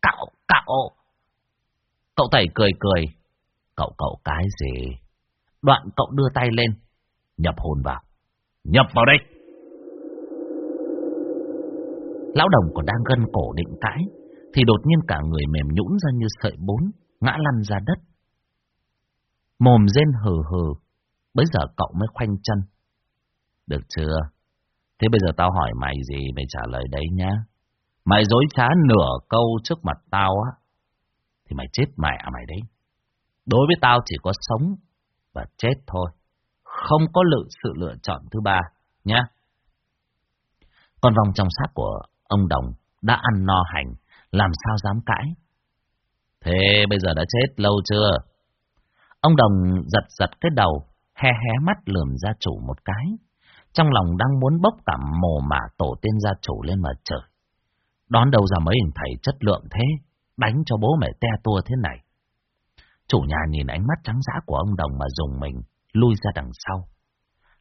Cậu, cậu. Cậu tẩy cười cười. Cậu cậu cái gì? Đoạn cậu đưa tay lên, nhập hồn vào. Nhập vào đây. Lão đồng còn đang gân cổ định cãi, thì đột nhiên cả người mềm nhũn ra như sợi bún, ngã lăn ra đất. Mồm rên hừ hừ, bây giờ cậu mới khoanh chân. Được chưa? Thế bây giờ tao hỏi mày gì mày trả lời đấy nhá. Mày dối trá nửa câu trước mặt tao á, thì mày chết mẹ mày đấy. Đối với tao chỉ có sống và chết thôi. Không có lựa sự lựa chọn thứ ba, nhá. Con vòng trong xác của ông Đồng đã ăn no hành, làm sao dám cãi. Thế bây giờ đã chết lâu chưa? Ông Đồng giật giật cái đầu, hé hé mắt lườm gia chủ một cái. Trong lòng đang muốn bốc cả mồ mả tổ tiên gia chủ lên mà trời. Đón đầu ra mấy hình thầy chất lượng thế, đánh cho bố mẹ te tua thế này. Chủ nhà nhìn ánh mắt trắng dã của ông Đồng mà dùng mình, lui ra đằng sau.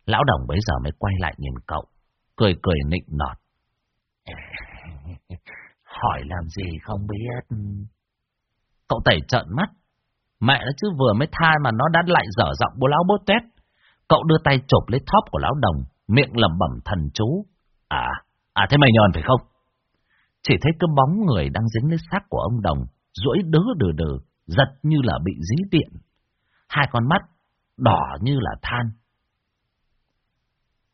Lão Đồng bấy giờ mới quay lại nhìn cậu, cười cười nịnh nọt. Hỏi làm gì không biết. Cậu tẩy trợn mắt. Mẹ nó chứ vừa mới thai mà nó đã lại dở giọng bố lão bố tét. Cậu đưa tay chộp lấy thóp của lão đồng, miệng lẩm bẩm thần chú. À, à thế mày nhờn phải không? Chỉ thấy cái bóng người đang dính lấy xác của ông đồng, duỗi đớ đừ đừ, giật như là bị dí điện. Hai con mắt đỏ như là than.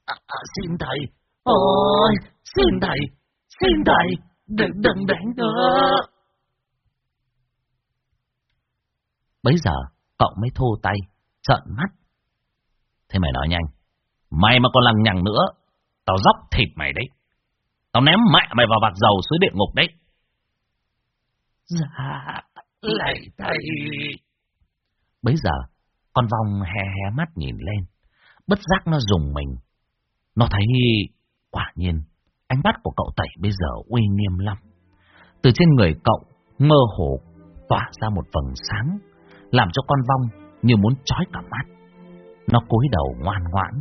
À, à, xin thầy, ôi, xin thầy, xin thầy, đừng đừng đánh nữa. Bấy giờ, cậu mới thô tay, trợn mắt. Thế mày nói nhanh, mày mà còn lằng nhằng nữa, tao dốc thịt mày đấy. Tao ném mẹ mày vào bạc dầu dưới địa ngục đấy. Dạ, lạy thầy. Bấy giờ, con vòng hè hè mắt nhìn lên, bất giác nó dùng mình. Nó thấy quả nhiên, ánh mắt của cậu tẩy bây giờ uy nghiêm lắm. Từ trên người cậu, mơ hồ tỏa ra một vầng sáng, làm cho con vong như muốn trói cả mắt. Nó cúi đầu ngoan ngoãn,